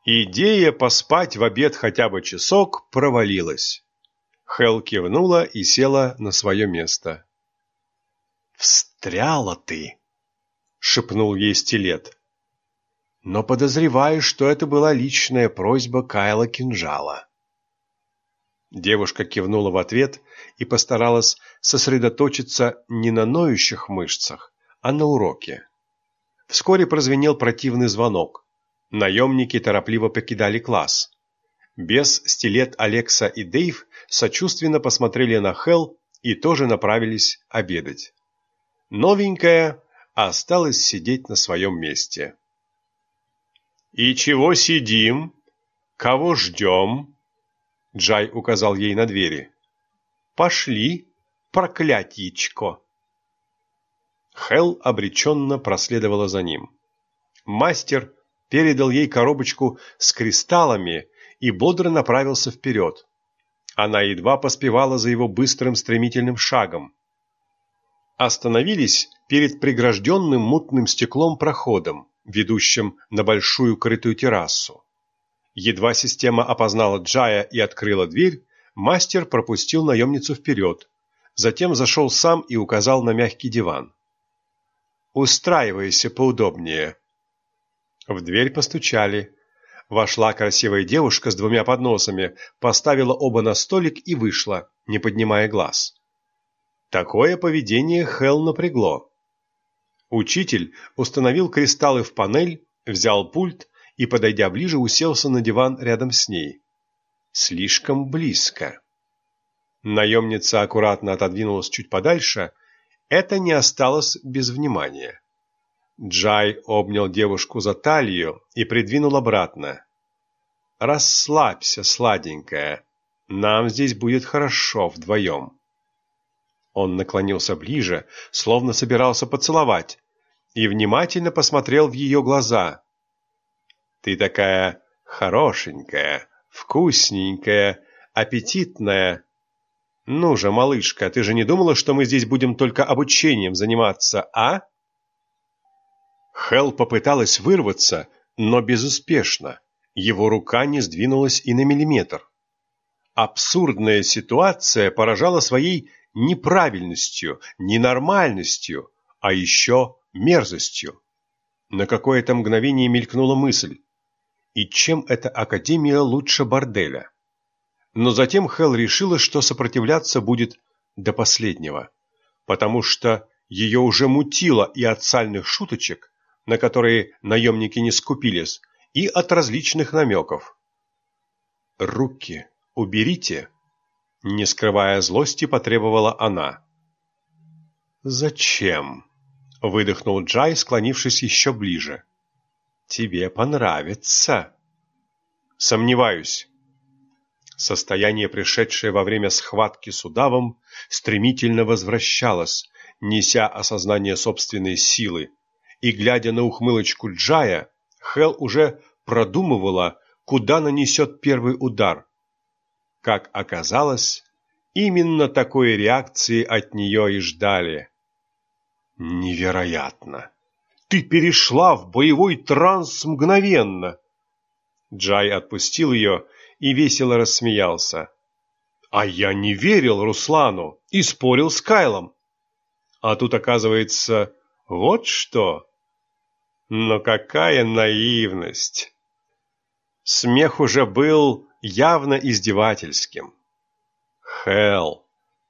Идея поспать в обед хотя бы часок провалилась. Хел кивнула и села на свое место. «Встряла ты!» — шепнул ей стилет. «Но подозреваю, что это была личная просьба Кайла Кинжала». Девушка кивнула в ответ и постаралась сосредоточиться не на ноющих мышцах, а на уроке. Вскоре прозвенел противный звонок. Наемники торопливо покидали класс. Без стилет Алекса и Дейв сочувственно посмотрели на Хел и тоже направились обедать. Новенькая осталась сидеть на своем месте. «И чего сидим?» «Кого ждем?» Джай указал ей на двери. «Пошли, проклятьечко!» Хел обреченно проследовала за ним. Мастер передал ей коробочку с кристаллами и бодро направился вперед. Она едва поспевала за его быстрым стремительным шагом. Остановились перед прегражденным мутным стеклом проходом, ведущим на большую крытую террасу. Едва система опознала Джая и открыла дверь, мастер пропустил наемницу вперед, затем зашел сам и указал на мягкий диван. «Устраивайся поудобнее». В дверь постучали. Вошла красивая девушка с двумя подносами, поставила оба на столик и вышла, не поднимая глаз. Такое поведение Хелл напрягло. Учитель установил кристаллы в панель, взял пульт и, подойдя ближе, уселся на диван рядом с ней. Слишком близко. Наемница аккуратно отодвинулась чуть подальше. Это не осталось без внимания. Джай обнял девушку за талию и придвинул обратно. «Расслабься, сладенькая. Нам здесь будет хорошо вдвоем». Он наклонился ближе, словно собирался поцеловать, и внимательно посмотрел в ее глаза. «Ты такая хорошенькая, вкусненькая, аппетитная. Ну же, малышка, ты же не думала, что мы здесь будем только обучением заниматься, а?» Хел попыталась вырваться, но безуспешно. Его рука не сдвинулась и на миллиметр. Абсурдная ситуация поражала своей неправильностью, ненормальностью, а еще мерзостью. На какое-то мгновение мелькнула мысль. И чем эта академия лучше борделя? Но затем Хел решила, что сопротивляться будет до последнего, потому что ее уже мутило и от сальных шуточек, на которые наемники не скупились, и от различных намеков. «Руки уберите!» Не скрывая злости, потребовала она. «Зачем?» — выдохнул Джай, склонившись еще ближе. «Тебе понравится». «Сомневаюсь». Состояние, пришедшее во время схватки с удавом, стремительно возвращалось, неся осознание собственной силы, и, глядя на ухмылочку Джая, Хел уже продумывала, куда нанесет первый удар, как оказалось, именно такой реакции от нее и ждали. «Невероятно! Ты перешла в боевой транс мгновенно!» Джай отпустил ее и весело рассмеялся. «А я не верил Руслану и спорил с Кайлом. А тут, оказывается, вот что!» Но какая наивность! Смех уже был явно издевательским. Хел,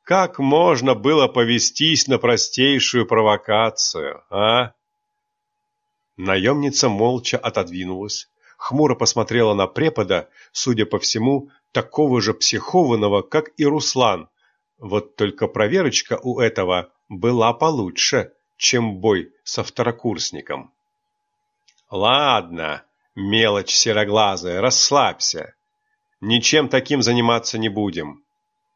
как можно было повестись на простейшую провокацию, а? Наемница молча отодвинулась, хмуро посмотрела на препода, судя по всему, такого же психованного, как и Руслан. Вот только проверочка у этого была получше, чем бой со второкурсником. «Ладно, Мелочь сероглазая, расслабься. Ничем таким заниматься не будем.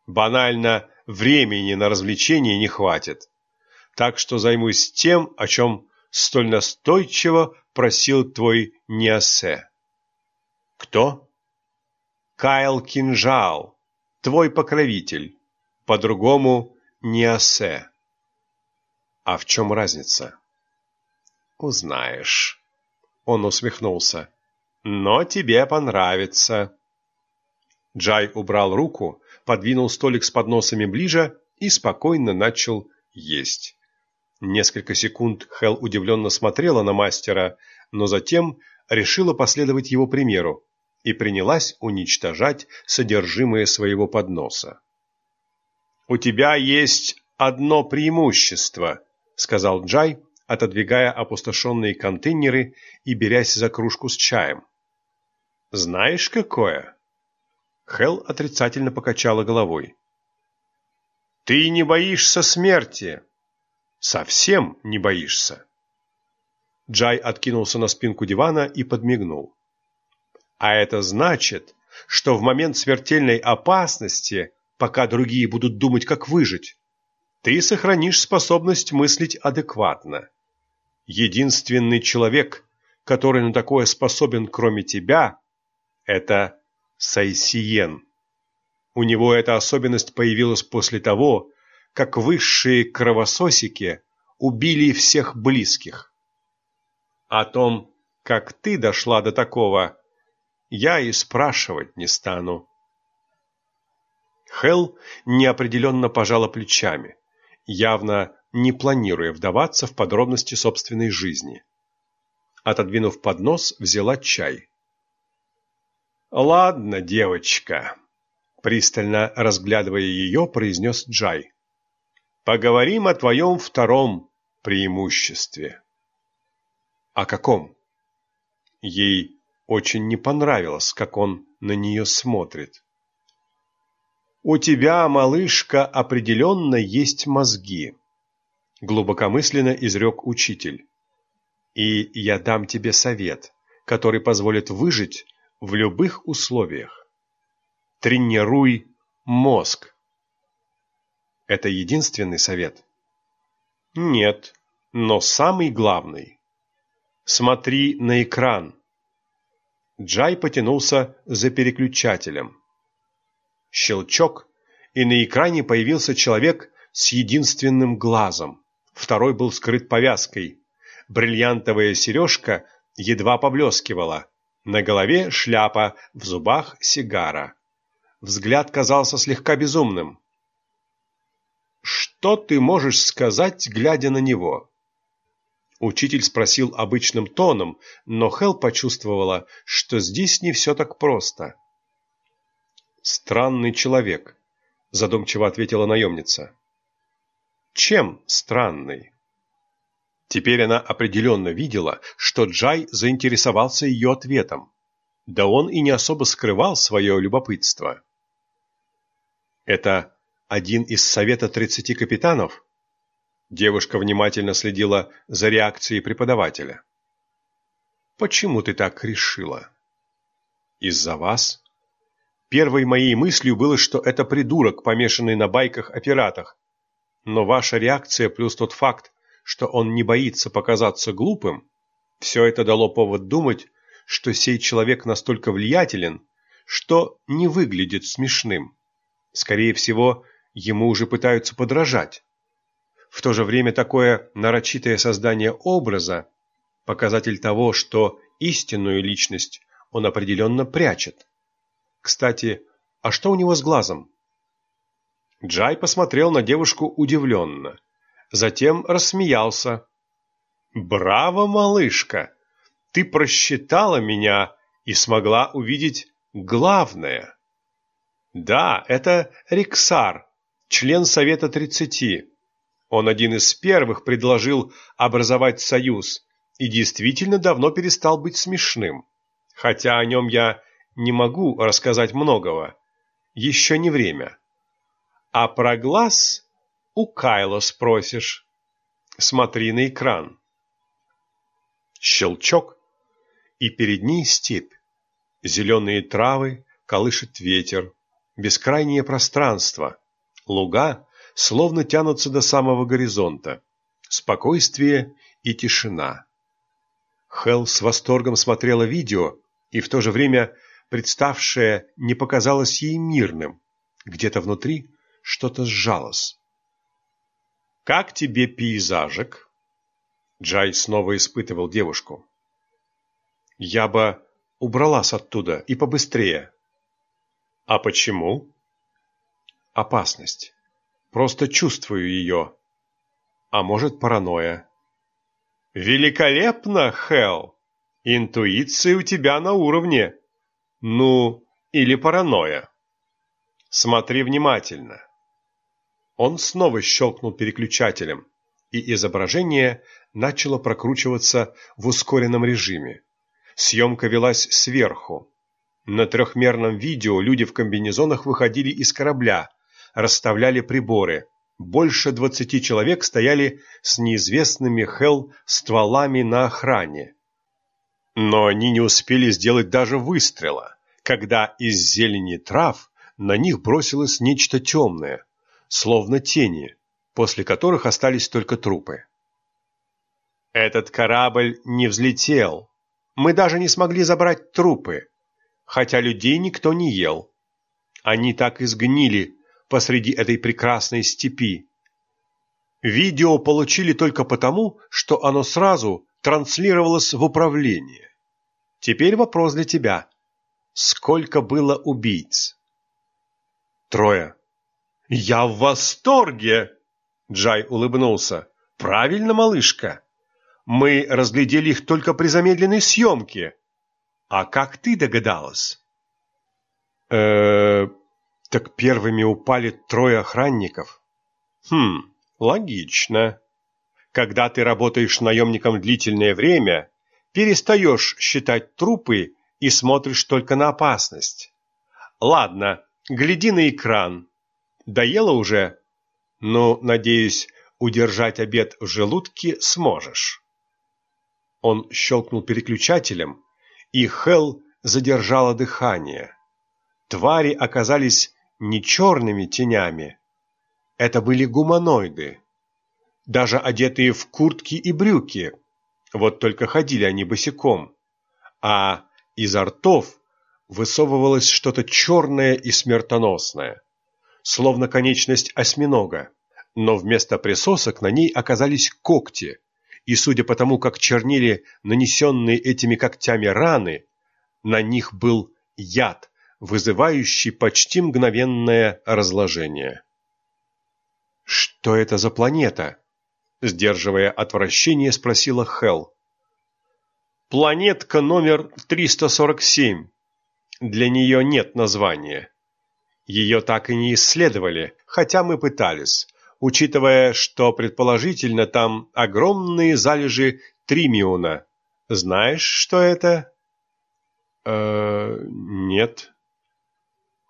Банально времени на развлечения не хватит. Так что займусь тем, о чем столь настойчиво просил твой Ниасе. Кто? Кайл Кинжал, твой покровитель. По-другому Ниасе. А в чем разница? Узнаешь. Он усмехнулся. «Но тебе понравится». Джай убрал руку, подвинул столик с подносами ближе и спокойно начал есть. Несколько секунд Хел удивленно смотрела на мастера, но затем решила последовать его примеру и принялась уничтожать содержимое своего подноса. «У тебя есть одно преимущество», — сказал Джай, отодвигая опустошенные контейнеры и берясь за кружку с чаем. «Знаешь, какое?» Хел отрицательно покачала головой. «Ты не боишься смерти!» «Совсем не боишься!» Джай откинулся на спинку дивана и подмигнул. А это значит, что в момент смертельной опасности, пока другие будут думать, как выжить, ты сохранишь способность мыслить адекватно. Единственный человек, который на такое способен, кроме тебя, это Сайсиен. У него эта особенность появилась после того, как высшие кровососики убили всех близких. О том, как ты дошла до такого, я и спрашивать не стану. Хел неопределенно пожала плечами, явно не планируя вдаваться в подробности собственной жизни. Отодвинув поднос, взяла чай. «Ладно, девочка», — пристально разглядывая ее, произнес Джай. «Поговорим о твоем втором преимуществе». «О каком?» Ей очень не понравилось, как он на нее смотрит. «У тебя, малышка, определенно есть мозги», — глубокомысленно изрек учитель. «И я дам тебе совет, который позволит выжить в любых условиях. Тренируй мозг. Это единственный совет? Нет, но самый главный. Смотри на экран. Джай потянулся за переключателем. Щелчок, и на экране появился человек с единственным глазом. Второй был скрыт повязкой. Бриллиантовая сережка едва поблескивала. На голове шляпа, в зубах сигара. Взгляд казался слегка безумным. «Что ты можешь сказать, глядя на него?» Учитель спросил обычным тоном, но Хел почувствовала, что здесь не все так просто. «Странный человек», — задумчиво ответила наемница. «Чем странный?» Теперь она определенно видела, что Джай заинтересовался ее ответом. Да он и не особо скрывал свое любопытство. «Это один из совета тридцати капитанов?» Девушка внимательно следила за реакцией преподавателя. «Почему ты так решила?» «Из-за вас?» Первой моей мыслью было, что это придурок, помешанный на байках о пиратах. Но ваша реакция плюс тот факт, что он не боится показаться глупым, все это дало повод думать, что сей человек настолько влиятелен, что не выглядит смешным. Скорее всего, ему уже пытаются подражать. В то же время такое нарочитое создание образа – показатель того, что истинную личность он определенно прячет. Кстати, а что у него с глазом? Джай посмотрел на девушку удивленно – затем рассмеялся. «Браво, малышка! Ты просчитала меня и смогла увидеть главное!» «Да, это Риксар, член Совета Тридцати. Он один из первых предложил образовать союз и действительно давно перестал быть смешным. Хотя о нем я не могу рассказать многого. Еще не время. А про глаз у Кайла спросишь. Смотри на экран. Щелчок, и перед ней степь. Зеленые травы колышет ветер, бескрайнее пространство. Луга словно тянутся до самого горизонта. Спокойствие и тишина. Хелл с восторгом смотрела видео, и в то же время представшее не показалось ей мирным. Где-то внутри что-то сжалось. «Как тебе пейзажик?» Джай снова испытывал девушку. «Я бы убралась оттуда и побыстрее». «А почему?» «Опасность. Просто чувствую ее. А может, паранойя». «Великолепно, Хелл! Интуиция у тебя на уровне. Ну, или паранойя. Смотри внимательно». Он снова щелкнул переключателем, и изображение начало прокручиваться в ускоренном режиме. Съемка велась сверху. На трехмерном видео люди в комбинезонах выходили из корабля, расставляли приборы. Больше двадцати человек стояли с неизвестными Хелл стволами на охране. Но они не успели сделать даже выстрела, когда из зелени трав на них бросилось нечто темное, словно тени, после которых остались только трупы. Этот корабль не взлетел. Мы даже не смогли забрать трупы, хотя людей никто не ел. Они так и сгнили посреди этой прекрасной степи. Видео получили только потому, что оно сразу транслировалось в управление. Теперь вопрос для тебя. Сколько было убийц? Трое. Я в восторге! Джай улыбнулся. Правильно, малышка. Мы разглядели их только при замедленной съемке. А как ты догадалась? э так первыми упали трое охранников. Хм, логично. Когда ты работаешь наемником длительное время, перестаешь считать трупы и смотришь только на опасность. Ладно, гляди на экран. Доела уже? Ну, надеюсь, удержать обед в желудке сможешь. Он щелкнул переключателем, и Хел задержала дыхание. Твари оказались не черными тенями. Это были гуманоиды, даже одетые в куртки и брюки. Вот только ходили они босиком. А изо ртов высовывалось что-то черное и смертоносное, словно конечность осьминога, но вместо присосок на ней оказались когти, и судя по тому, как чернили нанесенные этими когтями раны, на них был яд, вызывающий почти мгновенное разложение. «Что это за планета?» Сдерживая отвращение, спросила Хел. «Планетка номер 347. Для нее нет названия. Ее так и не исследовали, хотя мы пытались, учитывая, что предположительно там огромные залежи тримиуна. Знаешь, что это?» «Э, нет»,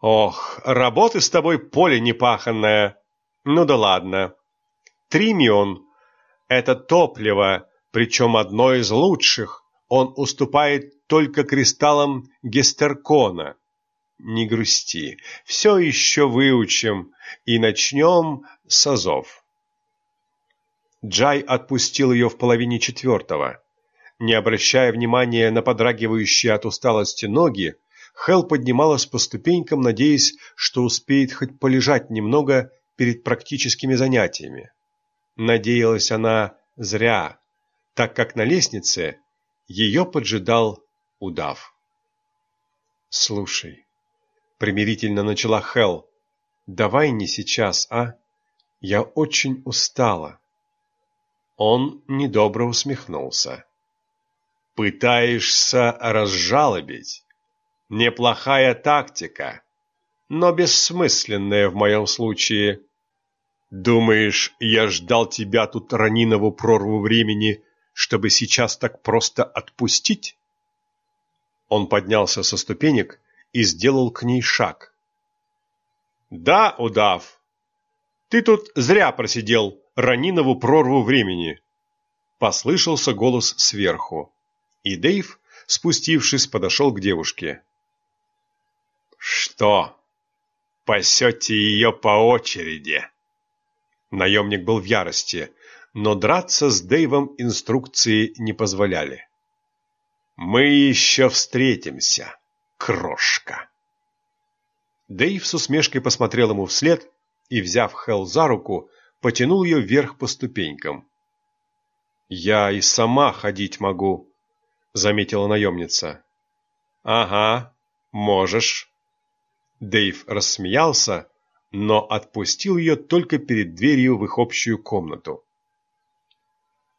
Ох, работы с тобой поле непаханное. Ну да ладно. Тримион – это топливо, причем одно из лучших. Он уступает только кристаллам гестеркона. Не грусти, все еще выучим и начнем с азов. Джай отпустил ее в половине четвертого. Не обращая внимания на подрагивающие от усталости ноги, Хел поднималась по ступенькам, надеясь, что успеет хоть полежать немного перед практическими занятиями. Надеялась она зря, так как на лестнице ее поджидал удав. «Слушай», — примирительно начала Хел, — «давай не сейчас, а? Я очень устала». Он недобро усмехнулся. «Пытаешься разжалобить?» Неплохая тактика, но бессмысленная в моем случае. Думаешь, я ждал тебя тут ранинову прорву времени, чтобы сейчас так просто отпустить? Он поднялся со ступенек и сделал к ней шаг. Да, удав, ты тут зря просидел ранинову прорву времени. Послышался голос сверху, и Дейв, спустившись, подошел к девушке. «Что? Пасете ее по очереди?» Наемник был в ярости, но драться с Дэйвом инструкции не позволяли. «Мы еще встретимся, крошка!» Дэйв с усмешкой посмотрел ему вслед и, взяв Хелл за руку, потянул ее вверх по ступенькам. «Я и сама ходить могу», — заметила наемница. «Ага, можешь». Дэйв рассмеялся, но отпустил ее только перед дверью в их общую комнату.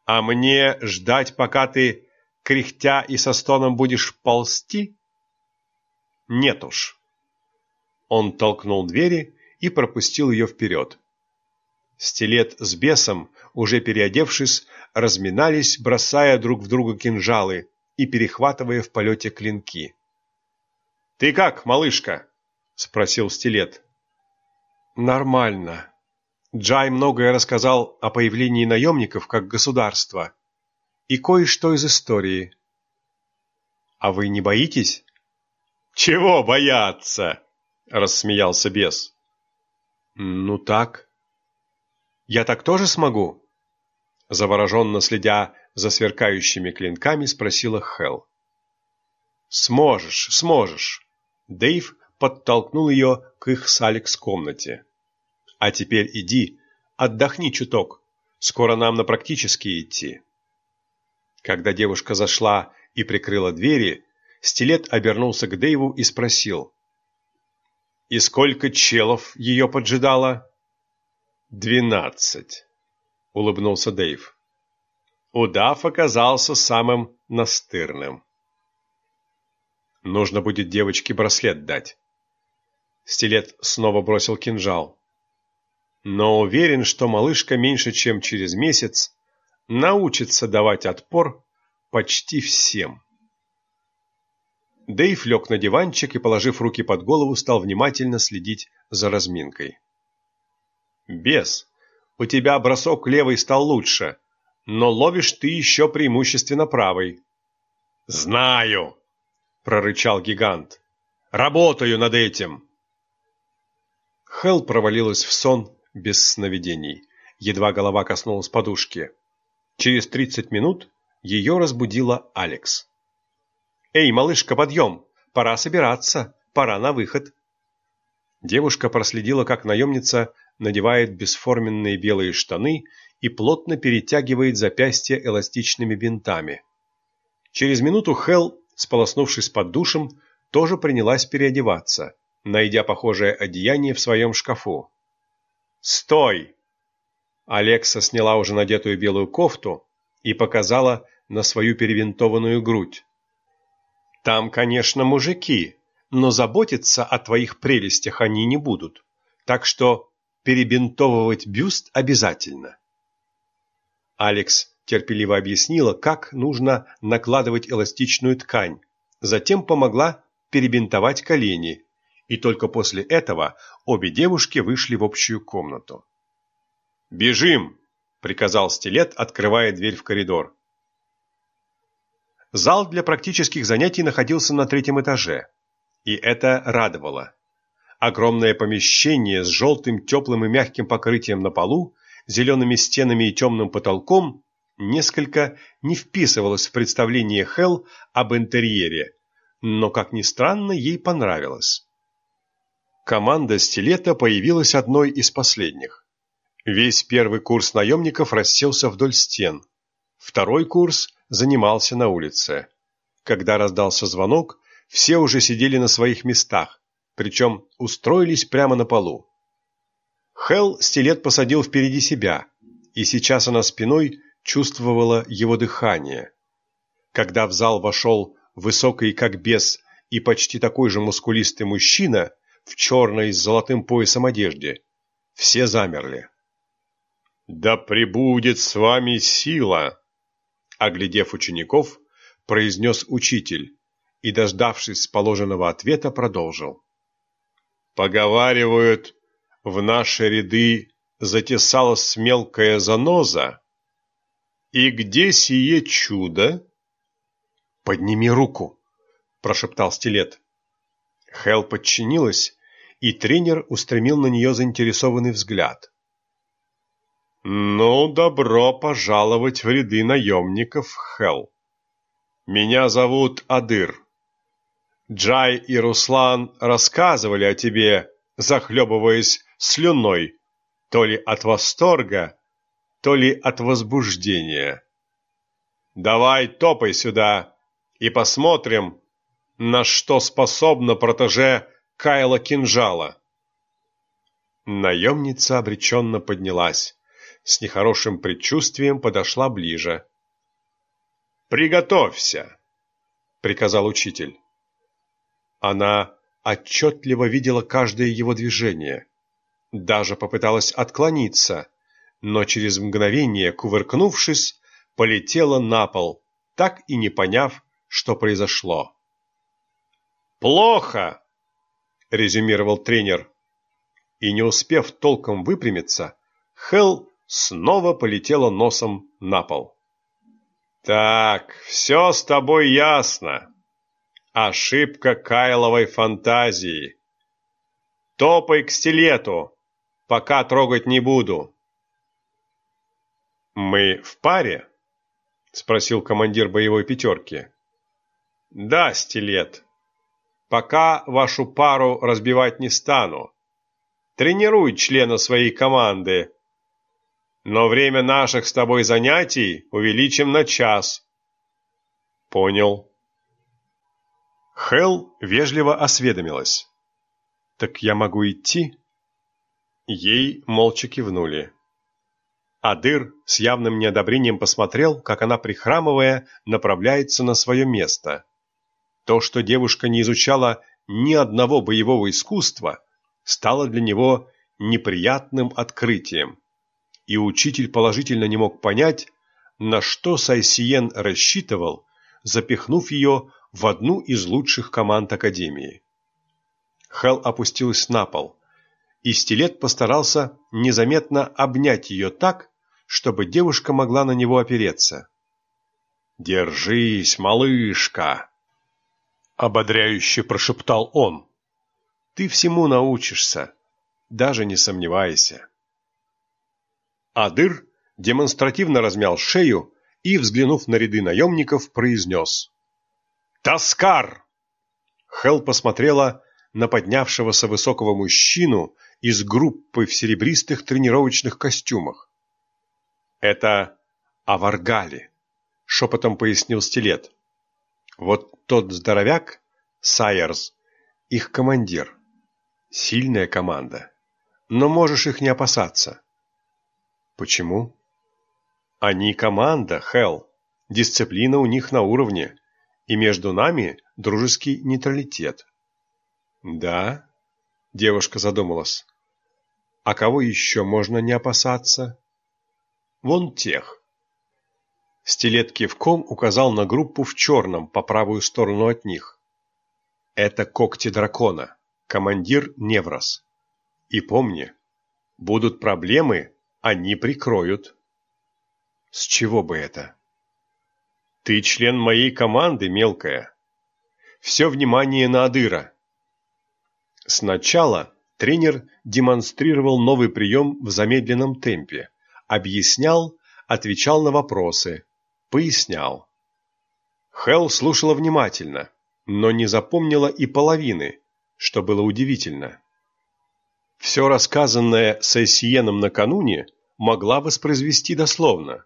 «А мне ждать, пока ты, кряхтя и со стоном, будешь ползти?» «Нет уж». Он толкнул двери и пропустил ее вперед. Стилет с бесом, уже переодевшись, разминались, бросая друг в друга кинжалы и перехватывая в полете клинки. «Ты как, малышка?» — спросил Стилет. «Нормально. Джай многое рассказал о появлении наемников как государства и кое-что из истории. А вы не боитесь? Чего бояться? Рассмеялся бес. Ну так. Я так тоже смогу? Завороженно следя за сверкающими клинками, спросила Хел. Сможешь, сможешь. Дэйв подтолкнул ее к их с Алекс комнате. А теперь иди, отдохни чуток. Скоро нам на практические идти. Когда девушка зашла и прикрыла двери, Стилет обернулся к Дэйву и спросил. «И сколько челов ее поджидало?» «Двенадцать», — улыбнулся Дэйв. Удав оказался самым настырным. «Нужно будет девочке браслет дать». Стилет снова бросил кинжал. «Но уверен, что малышка меньше чем через месяц научится давать отпор почти всем. Дэйв лег на диванчик и, положив руки под голову, стал внимательно следить за разминкой. «Бес, у тебя бросок левый стал лучше, но ловишь ты еще преимущественно правый». «Знаю!» — прорычал гигант. «Работаю над этим!» Хел провалилась в сон без сновидений. Едва голова коснулась подушки. Через тридцать минут ее разбудила Алекс. «Эй, малышка, подъем! Пора собираться, пора на выход!» Девушка проследила, как наемница надевает бесформенные белые штаны и плотно перетягивает запястья эластичными бинтами. Через минуту Хел, сполоснувшись под душем, тоже принялась переодеваться, найдя похожее одеяние в своем шкафу. «Стой!» Алекса сняла уже надетую белую кофту и показала на свою перевинтованную грудь. «Там, конечно, мужики, но заботиться о твоих прелестях они не будут, так что перебинтовывать бюст обязательно». Алекс терпеливо объяснила, как нужно накладывать эластичную ткань, затем помогла перебинтовать колени, и только после этого обе девушки вышли в общую комнату. «Бежим!» – приказал стилет, открывая дверь в коридор. Зал для практических занятий находился на третьем этаже, и это радовало. Огромное помещение с желтым, теплым и мягким покрытием на полу, зелеными стенами и темным потолком несколько не вписывалось в представление Хелл об интерьере, но, как ни странно, ей понравилось. Команда стилета появилась одной из последних. Весь первый курс наемников расселся вдоль стен. Второй курс занимался на улице. Когда раздался звонок, все уже сидели на своих местах, причем устроились прямо на полу. Хел стилет посадил впереди себя, и сейчас она спиной чувствовала его дыхание. Когда в зал вошел высокий как бес и почти такой же мускулистый мужчина в черной с золотым поясом одежде, все замерли. «Да пребудет с вами сила!» Оглядев учеников, произнес учитель и, дождавшись положенного ответа, продолжил. «Поговаривают, в наши ряды затесалась мелкая заноза. И где сие чудо?» «Подними руку!» – прошептал стилет. Хел подчинилась, и тренер устремил на нее заинтересованный взгляд – «Ну, добро пожаловать в ряды наемников, Хел. Меня зовут Адыр. Джай и Руслан рассказывали о тебе, захлебываясь слюной, то ли от восторга, то ли от возбуждения. Давай топай сюда и посмотрим, на что способна протеже Кайла Кинжала». Наемница обреченно поднялась с нехорошим предчувствием подошла ближе. «Приготовься!» — приказал учитель. Она отчетливо видела каждое его движение. Даже попыталась отклониться, но через мгновение, кувыркнувшись, полетела на пол, так и не поняв, что произошло. «Плохо!» — резюмировал тренер. И не успев толком выпрямиться, Хелл снова полетела носом на пол. «Так, все с тобой ясно. Ошибка Кайловой фантазии. Топай к стилету, пока трогать не буду. Мы в паре? Спросил командир боевой пятерки. Да, стилет. Пока вашу пару разбивать не стану. Тренируй члена своей команды. Но время наших с тобой занятий увеличим на час. Понял. Хел вежливо осведомилась. «Так я могу идти?» Ей молча кивнули. Адыр с явным неодобрением посмотрел, как она, прихрамывая, направляется на свое место. То, что девушка не изучала ни одного боевого искусства, стало для него неприятным открытием. И учитель положительно не мог понять, на что Сайсиен рассчитывал, запихнув ее в одну из лучших команд Академии. Хел опустилась на пол, и стилет постарался незаметно обнять ее так, чтобы девушка могла на него опереться. «Держись, малышка!» — ободряюще прошептал он. «Ты всему научишься, даже не сомневайся». Адыр демонстративно размял шею и, взглянув на ряды наемников, произнес. «Таскар!» Хел посмотрела на поднявшегося высокого мужчину из группы в серебристых тренировочных костюмах. «Это Аваргали», — шепотом пояснил стилет. «Вот тот здоровяк, Сайерс, их командир. Сильная команда. Но можешь их не опасаться». «Почему?» «Они команда, Хел. Дисциплина у них на уровне и между нами дружеский нейтралитет. Да, девушка задумалась. А кого еще можно не опасаться? Вон тех. Стилет кивком указал на группу в черном по правую сторону от них. Это когти дракона, командир Неврос. И помни, будут проблемы, они прикроют. С чего бы это? Ты член моей команды, мелкая. Все внимание на Адыра. Сначала тренер демонстрировал новый прием в замедленном темпе, объяснял, отвечал на вопросы, пояснял. Хелл слушала внимательно, но не запомнила и половины, что было удивительно. Все рассказанное Сессиеном накануне могла воспроизвести дословно.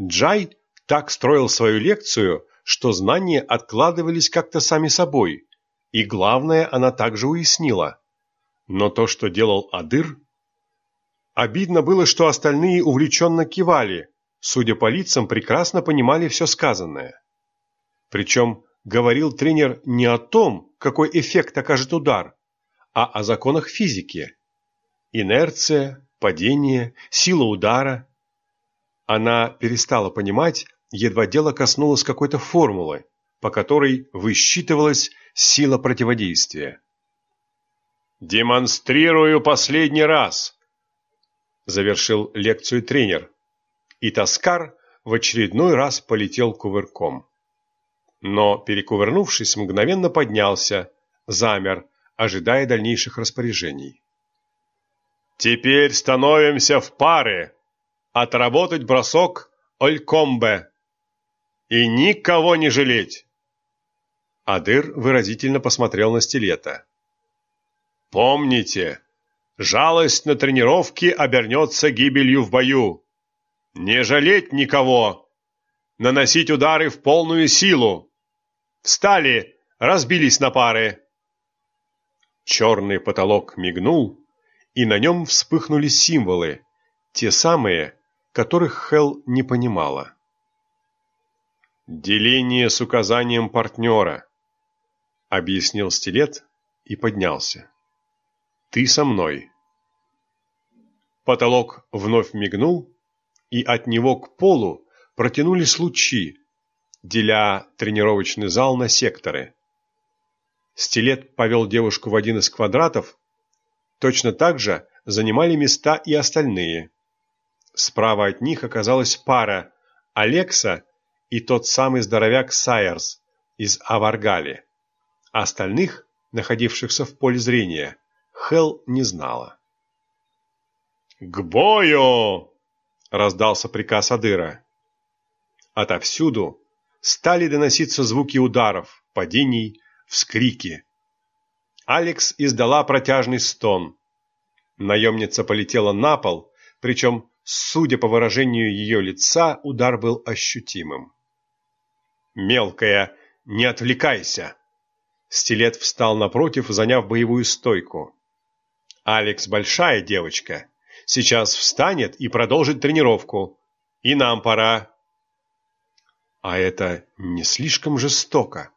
Джай так строил свою лекцию, что знания откладывались как-то сами собой, и главное она также уяснила. Но то, что делал Адыр... Обидно было, что остальные увлеченно кивали, судя по лицам, прекрасно понимали все сказанное. Причем говорил тренер не о том, какой эффект окажет удар, а о законах физики. Инерция, падение, сила удара. Она перестала понимать, едва дело коснулось какой-то формулы, по которой высчитывалась сила противодействия. «Демонстрирую последний раз!» – завершил лекцию тренер, и Таскар в очередной раз полетел кувырком. Но, перекувырнувшись, мгновенно поднялся, замер, ожидая дальнейших распоряжений. «Теперь становимся в пары! Отработать бросок Олькомбе!» И никого не жалеть!» Адыр выразительно посмотрел на стилета. «Помните, жалость на тренировке обернется гибелью в бою. Не жалеть никого! Наносить удары в полную силу! Встали, разбились на пары!» Черный потолок мигнул, и на нем вспыхнули символы, те самые, которых Хел не понимала. «Деление с указанием партнера», — объяснил стилет и поднялся. «Ты со мной». Потолок вновь мигнул, и от него к полу протянулись лучи, деля тренировочный зал на секторы. Стилет повел девушку в один из квадратов, точно так же занимали места и остальные. Справа от них оказалась пара Алекса и тот самый здоровяк Сайерс из Аваргали. Остальных, находившихся в поле зрения, Хел не знала. «К бою!» — раздался приказ Адыра. Отовсюду стали доноситься звуки ударов, падений, вскрики. Алекс издала протяжный стон. Наемница полетела на пол, причем, судя по выражению ее лица, удар был ощутимым. «Мелкая, не отвлекайся!» Стилет встал напротив, заняв боевую стойку. «Алекс большая девочка. Сейчас встанет и продолжит тренировку. И нам пора». А это не слишком жестоко.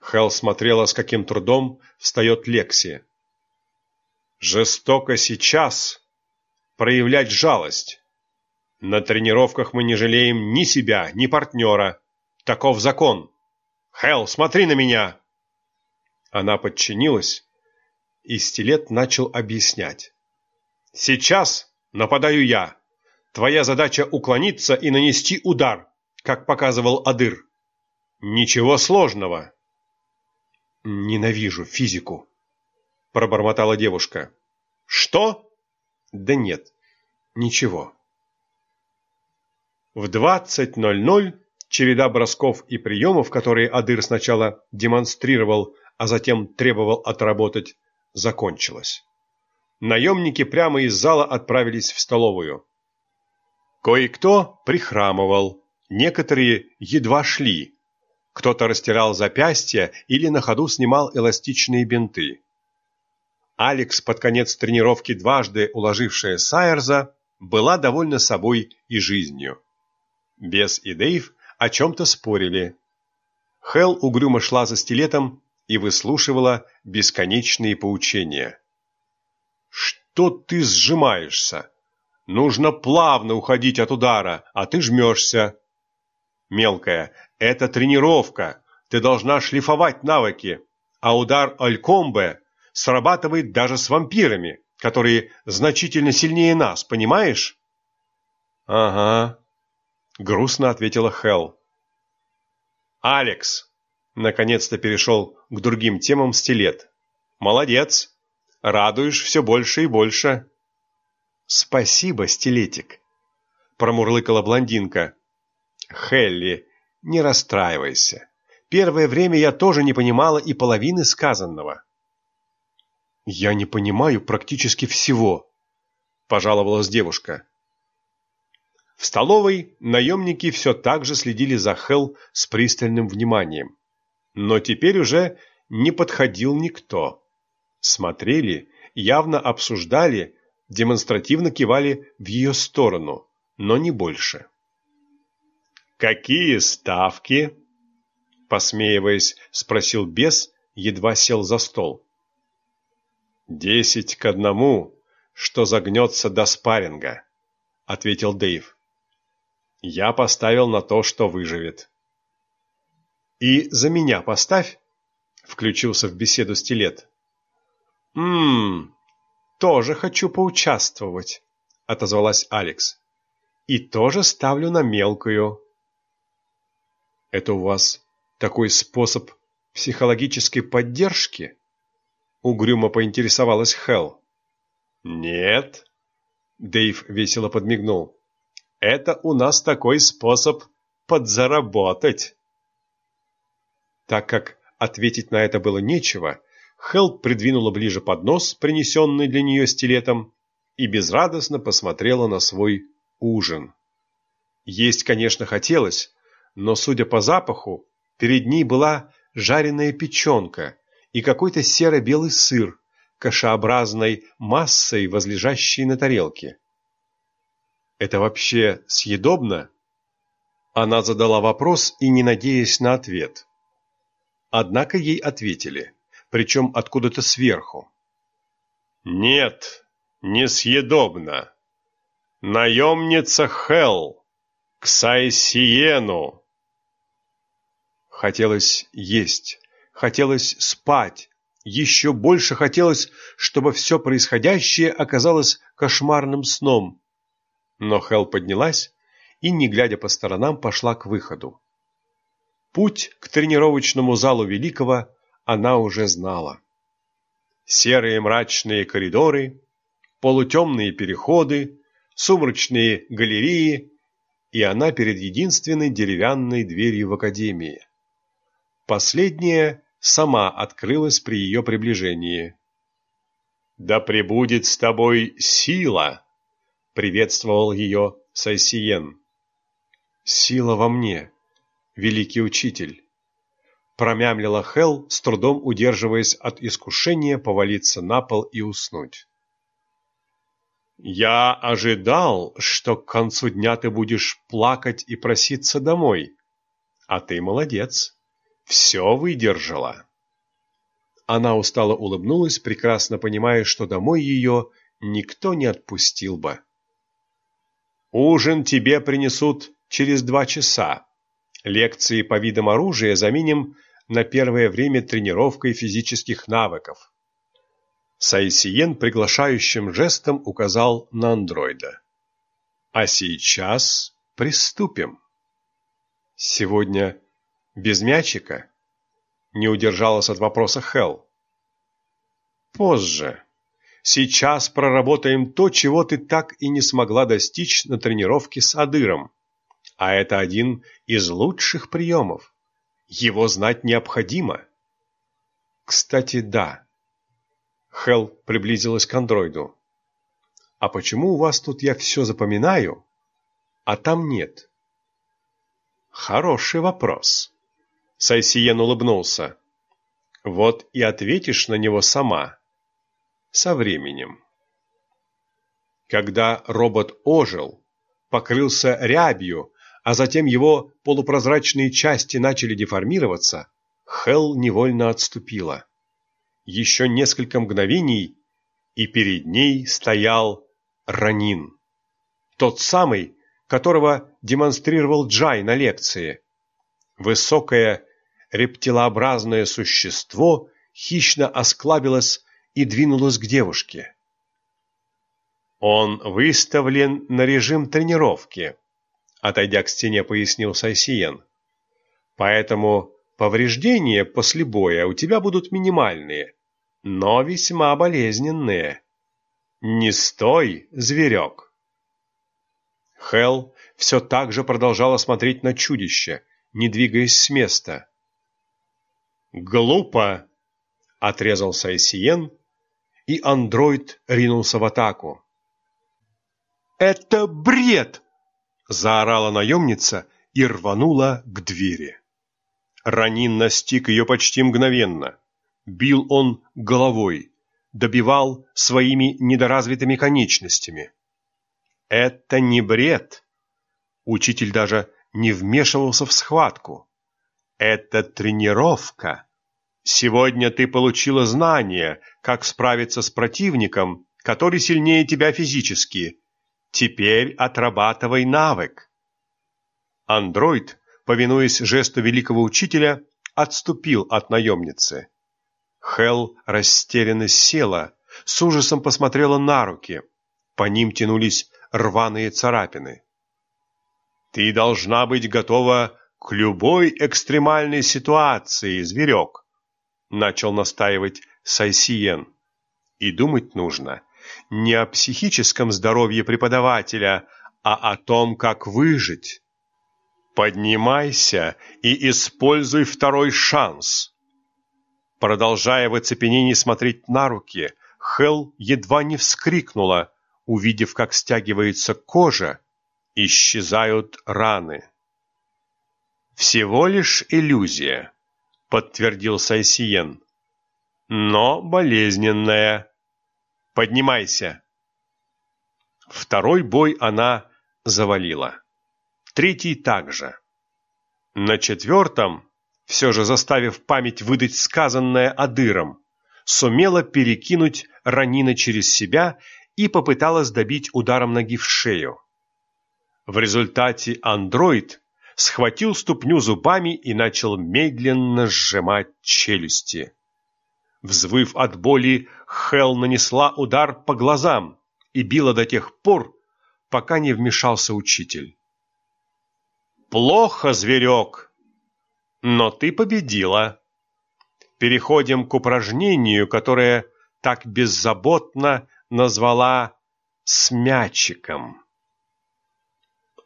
Хелл смотрела, с каким трудом встает Лекси. Жестоко сейчас проявлять жалость. На тренировках мы не жалеем ни себя, ни партнера. Таков закон. Хелл, смотри на меня!» Она подчинилась, и стилет начал объяснять. «Сейчас нападаю я. Твоя задача уклониться и нанести удар, как показывал Адыр. Ничего сложного». «Ненавижу физику», — пробормотала девушка. «Что?» «Да нет, ничего». В 20.00 череда бросков и приемов, которые Адыр сначала демонстрировал, а затем требовал отработать, закончилась. Наемники прямо из зала отправились в столовую. Кое-кто прихрамывал, некоторые едва шли, кто-то растирал запястья или на ходу снимал эластичные бинты. Алекс, под конец тренировки дважды уложившая Сайерза, была довольна собой и жизнью. Бес и Дейв о чем-то спорили. Хел угрюмо шла за стилетом и выслушивала бесконечные поучения. «Что ты сжимаешься? Нужно плавно уходить от удара, а ты жмешься. Мелкая, это тренировка. Ты должна шлифовать навыки. А удар Алькомбе срабатывает даже с вампирами, которые значительно сильнее нас, понимаешь? Ага, грустно ответила Хел. Алекс, наконец-то перешел к другим темам стилет. Молодец. Радуешь все больше и больше. Спасибо, стилетик, промурлыкала блондинка. Хелли, не расстраивайся. Первое время я тоже не понимала и половины сказанного. Я не понимаю практически всего, пожаловалась девушка. В столовой наемники все так же следили за Хел с пристальным вниманием. Но теперь уже не подходил никто. Смотрели, явно обсуждали, демонстративно кивали в ее сторону, но не больше. «Какие ставки?» Посмеиваясь, спросил бес, едва сел за стол. «Десять к одному, что загнется до спарринга», — ответил Дэйв. «Я поставил на то, что выживет». «И за меня поставь», — включился в беседу стилет. «Ммм, тоже хочу поучаствовать», — отозвалась Алекс. «И тоже ставлю на мелкую». Это у вас такой способ психологической поддержки? Угрюмо поинтересовалась Хел. Нет. Дэйв весело подмигнул. Это у нас такой способ подзаработать. Так как ответить на это было нечего, Хел придвинула ближе поднос, принесенный для нее стилетом, и безрадостно посмотрела на свой ужин. Есть, конечно, хотелось, но, судя по запаху, перед ней была жареная печенка и какой-то серо-белый сыр, кашеобразной массой, возлежащей на тарелке. «Это вообще съедобно?» Она задала вопрос и не надеясь на ответ. Однако ей ответили, причем откуда-то сверху. «Нет, не съедобно. Наемница Хелл, к Сайсиену!» Хотелось есть, хотелось спать, еще больше хотелось, чтобы все происходящее оказалось кошмарным сном. Но Хел поднялась и, не глядя по сторонам, пошла к выходу. Путь к тренировочному залу Великого она уже знала. Серые мрачные коридоры, полутемные переходы, сумрачные галереи, и она перед единственной деревянной дверью в академии. Последняя сама открылась при ее приближении. «Да пребудет с тобой сила!» — приветствовал ее Сайсиен. «Сила во мне, великий учитель!» Промямлила Хел, с трудом удерживаясь от искушения повалиться на пол и уснуть. «Я ожидал, что к концу дня ты будешь плакать и проситься домой. А ты молодец, все выдержала». Она устало улыбнулась, прекрасно понимая, что домой ее никто не отпустил бы. «Ужин тебе принесут через два часа. Лекции по видам оружия заменим на первое время тренировкой физических навыков». Сайсиен приглашающим жестом указал на андроида. «А сейчас приступим». «Сегодня без мячика?» Не удержалась от вопроса Хел. Позже. Сейчас проработаем то, чего ты так и не смогла достичь на тренировке с Адыром. А это один из лучших приемов. Его знать необходимо. Кстати, да. Хел приблизилась к андроиду. А почему у вас тут я все запоминаю, а там нет? Хороший вопрос. Сайсиен улыбнулся. Вот и ответишь на него сама. Со временем. Когда робот ожил, покрылся рябью, а затем его полупрозрачные части начали деформироваться, Хел невольно отступила. Еще несколько мгновений, и перед ней стоял Ранин. Тот самый, которого демонстрировал Джай на лекции. Высокое рептилообразное существо хищно осклабилось и двинулось к девушке. «Он выставлен на режим тренировки», — отойдя к стене, пояснил Сайсиен. «Поэтому повреждения после боя у тебя будут минимальные, но весьма болезненные. Не стой, зверек!» Хел все так же продолжала смотреть на чудище, не двигаясь с места. «Глупо!» — отрезал Сайсиен, и андроид ринулся в атаку. «Это бред!» — заорала наемница и рванула к двери. Ранин настиг ее почти мгновенно. Бил он головой, добивал своими недоразвитыми конечностями. «Это не бред!» Учитель даже не вмешивался в схватку. Это тренировка. Сегодня ты получила знание, как справиться с противником, который сильнее тебя физически. Теперь отрабатывай навык. Андроид, повинуясь жесту великого учителя, отступил от наемницы. Хел растерянно села, с ужасом посмотрела на руки. По ним тянулись рваные царапины. «Ты должна быть готова к любой экстремальной ситуации, зверек, начал настаивать Сайсиен. И думать нужно не о психическом здоровье преподавателя, а о том, как выжить. Поднимайся и используй второй шанс. Продолжая в оцепенении смотреть на руки, Хел едва не вскрикнула, увидев, как стягивается кожа, исчезают раны. «Всего лишь иллюзия», — подтвердил Сайсиен. «Но болезненная. Поднимайся». Второй бой она завалила. Третий также. На четвертом, все же заставив память выдать сказанное Адыром, сумела перекинуть Ранина через себя и попыталась добить ударом ноги в шею. В результате андроид схватил ступню зубами и начал медленно сжимать челюсти. Взвыв от боли, Хел нанесла удар по глазам и била до тех пор, пока не вмешался учитель. «Плохо, зверек, но ты победила. переходим к упражнению, которое так беззаботно назвала «с мячиком».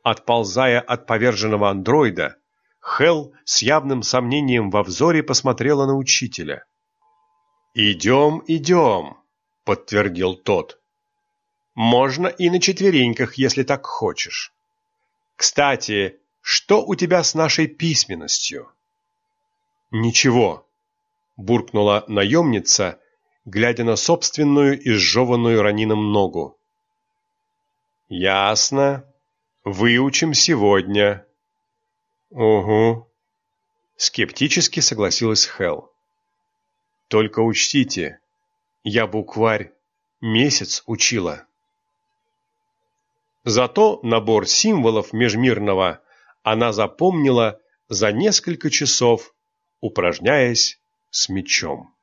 Отползая от поверженного андроида, Хел с явным сомнением во взоре посмотрела на учителя. «Идем, идем», — подтвердил тот. «Можно и на четвереньках, если так хочешь. Кстати, что у тебя с нашей письменностью?» «Ничего», — буркнула наемница, глядя на собственную изжеванную ранином ногу. «Ясно. Выучим сегодня». «Угу», — скептически согласилась Хел. «Только учтите, я букварь месяц учила». Зато набор символов межмирного она запомнила за несколько часов, упражняясь с мечом.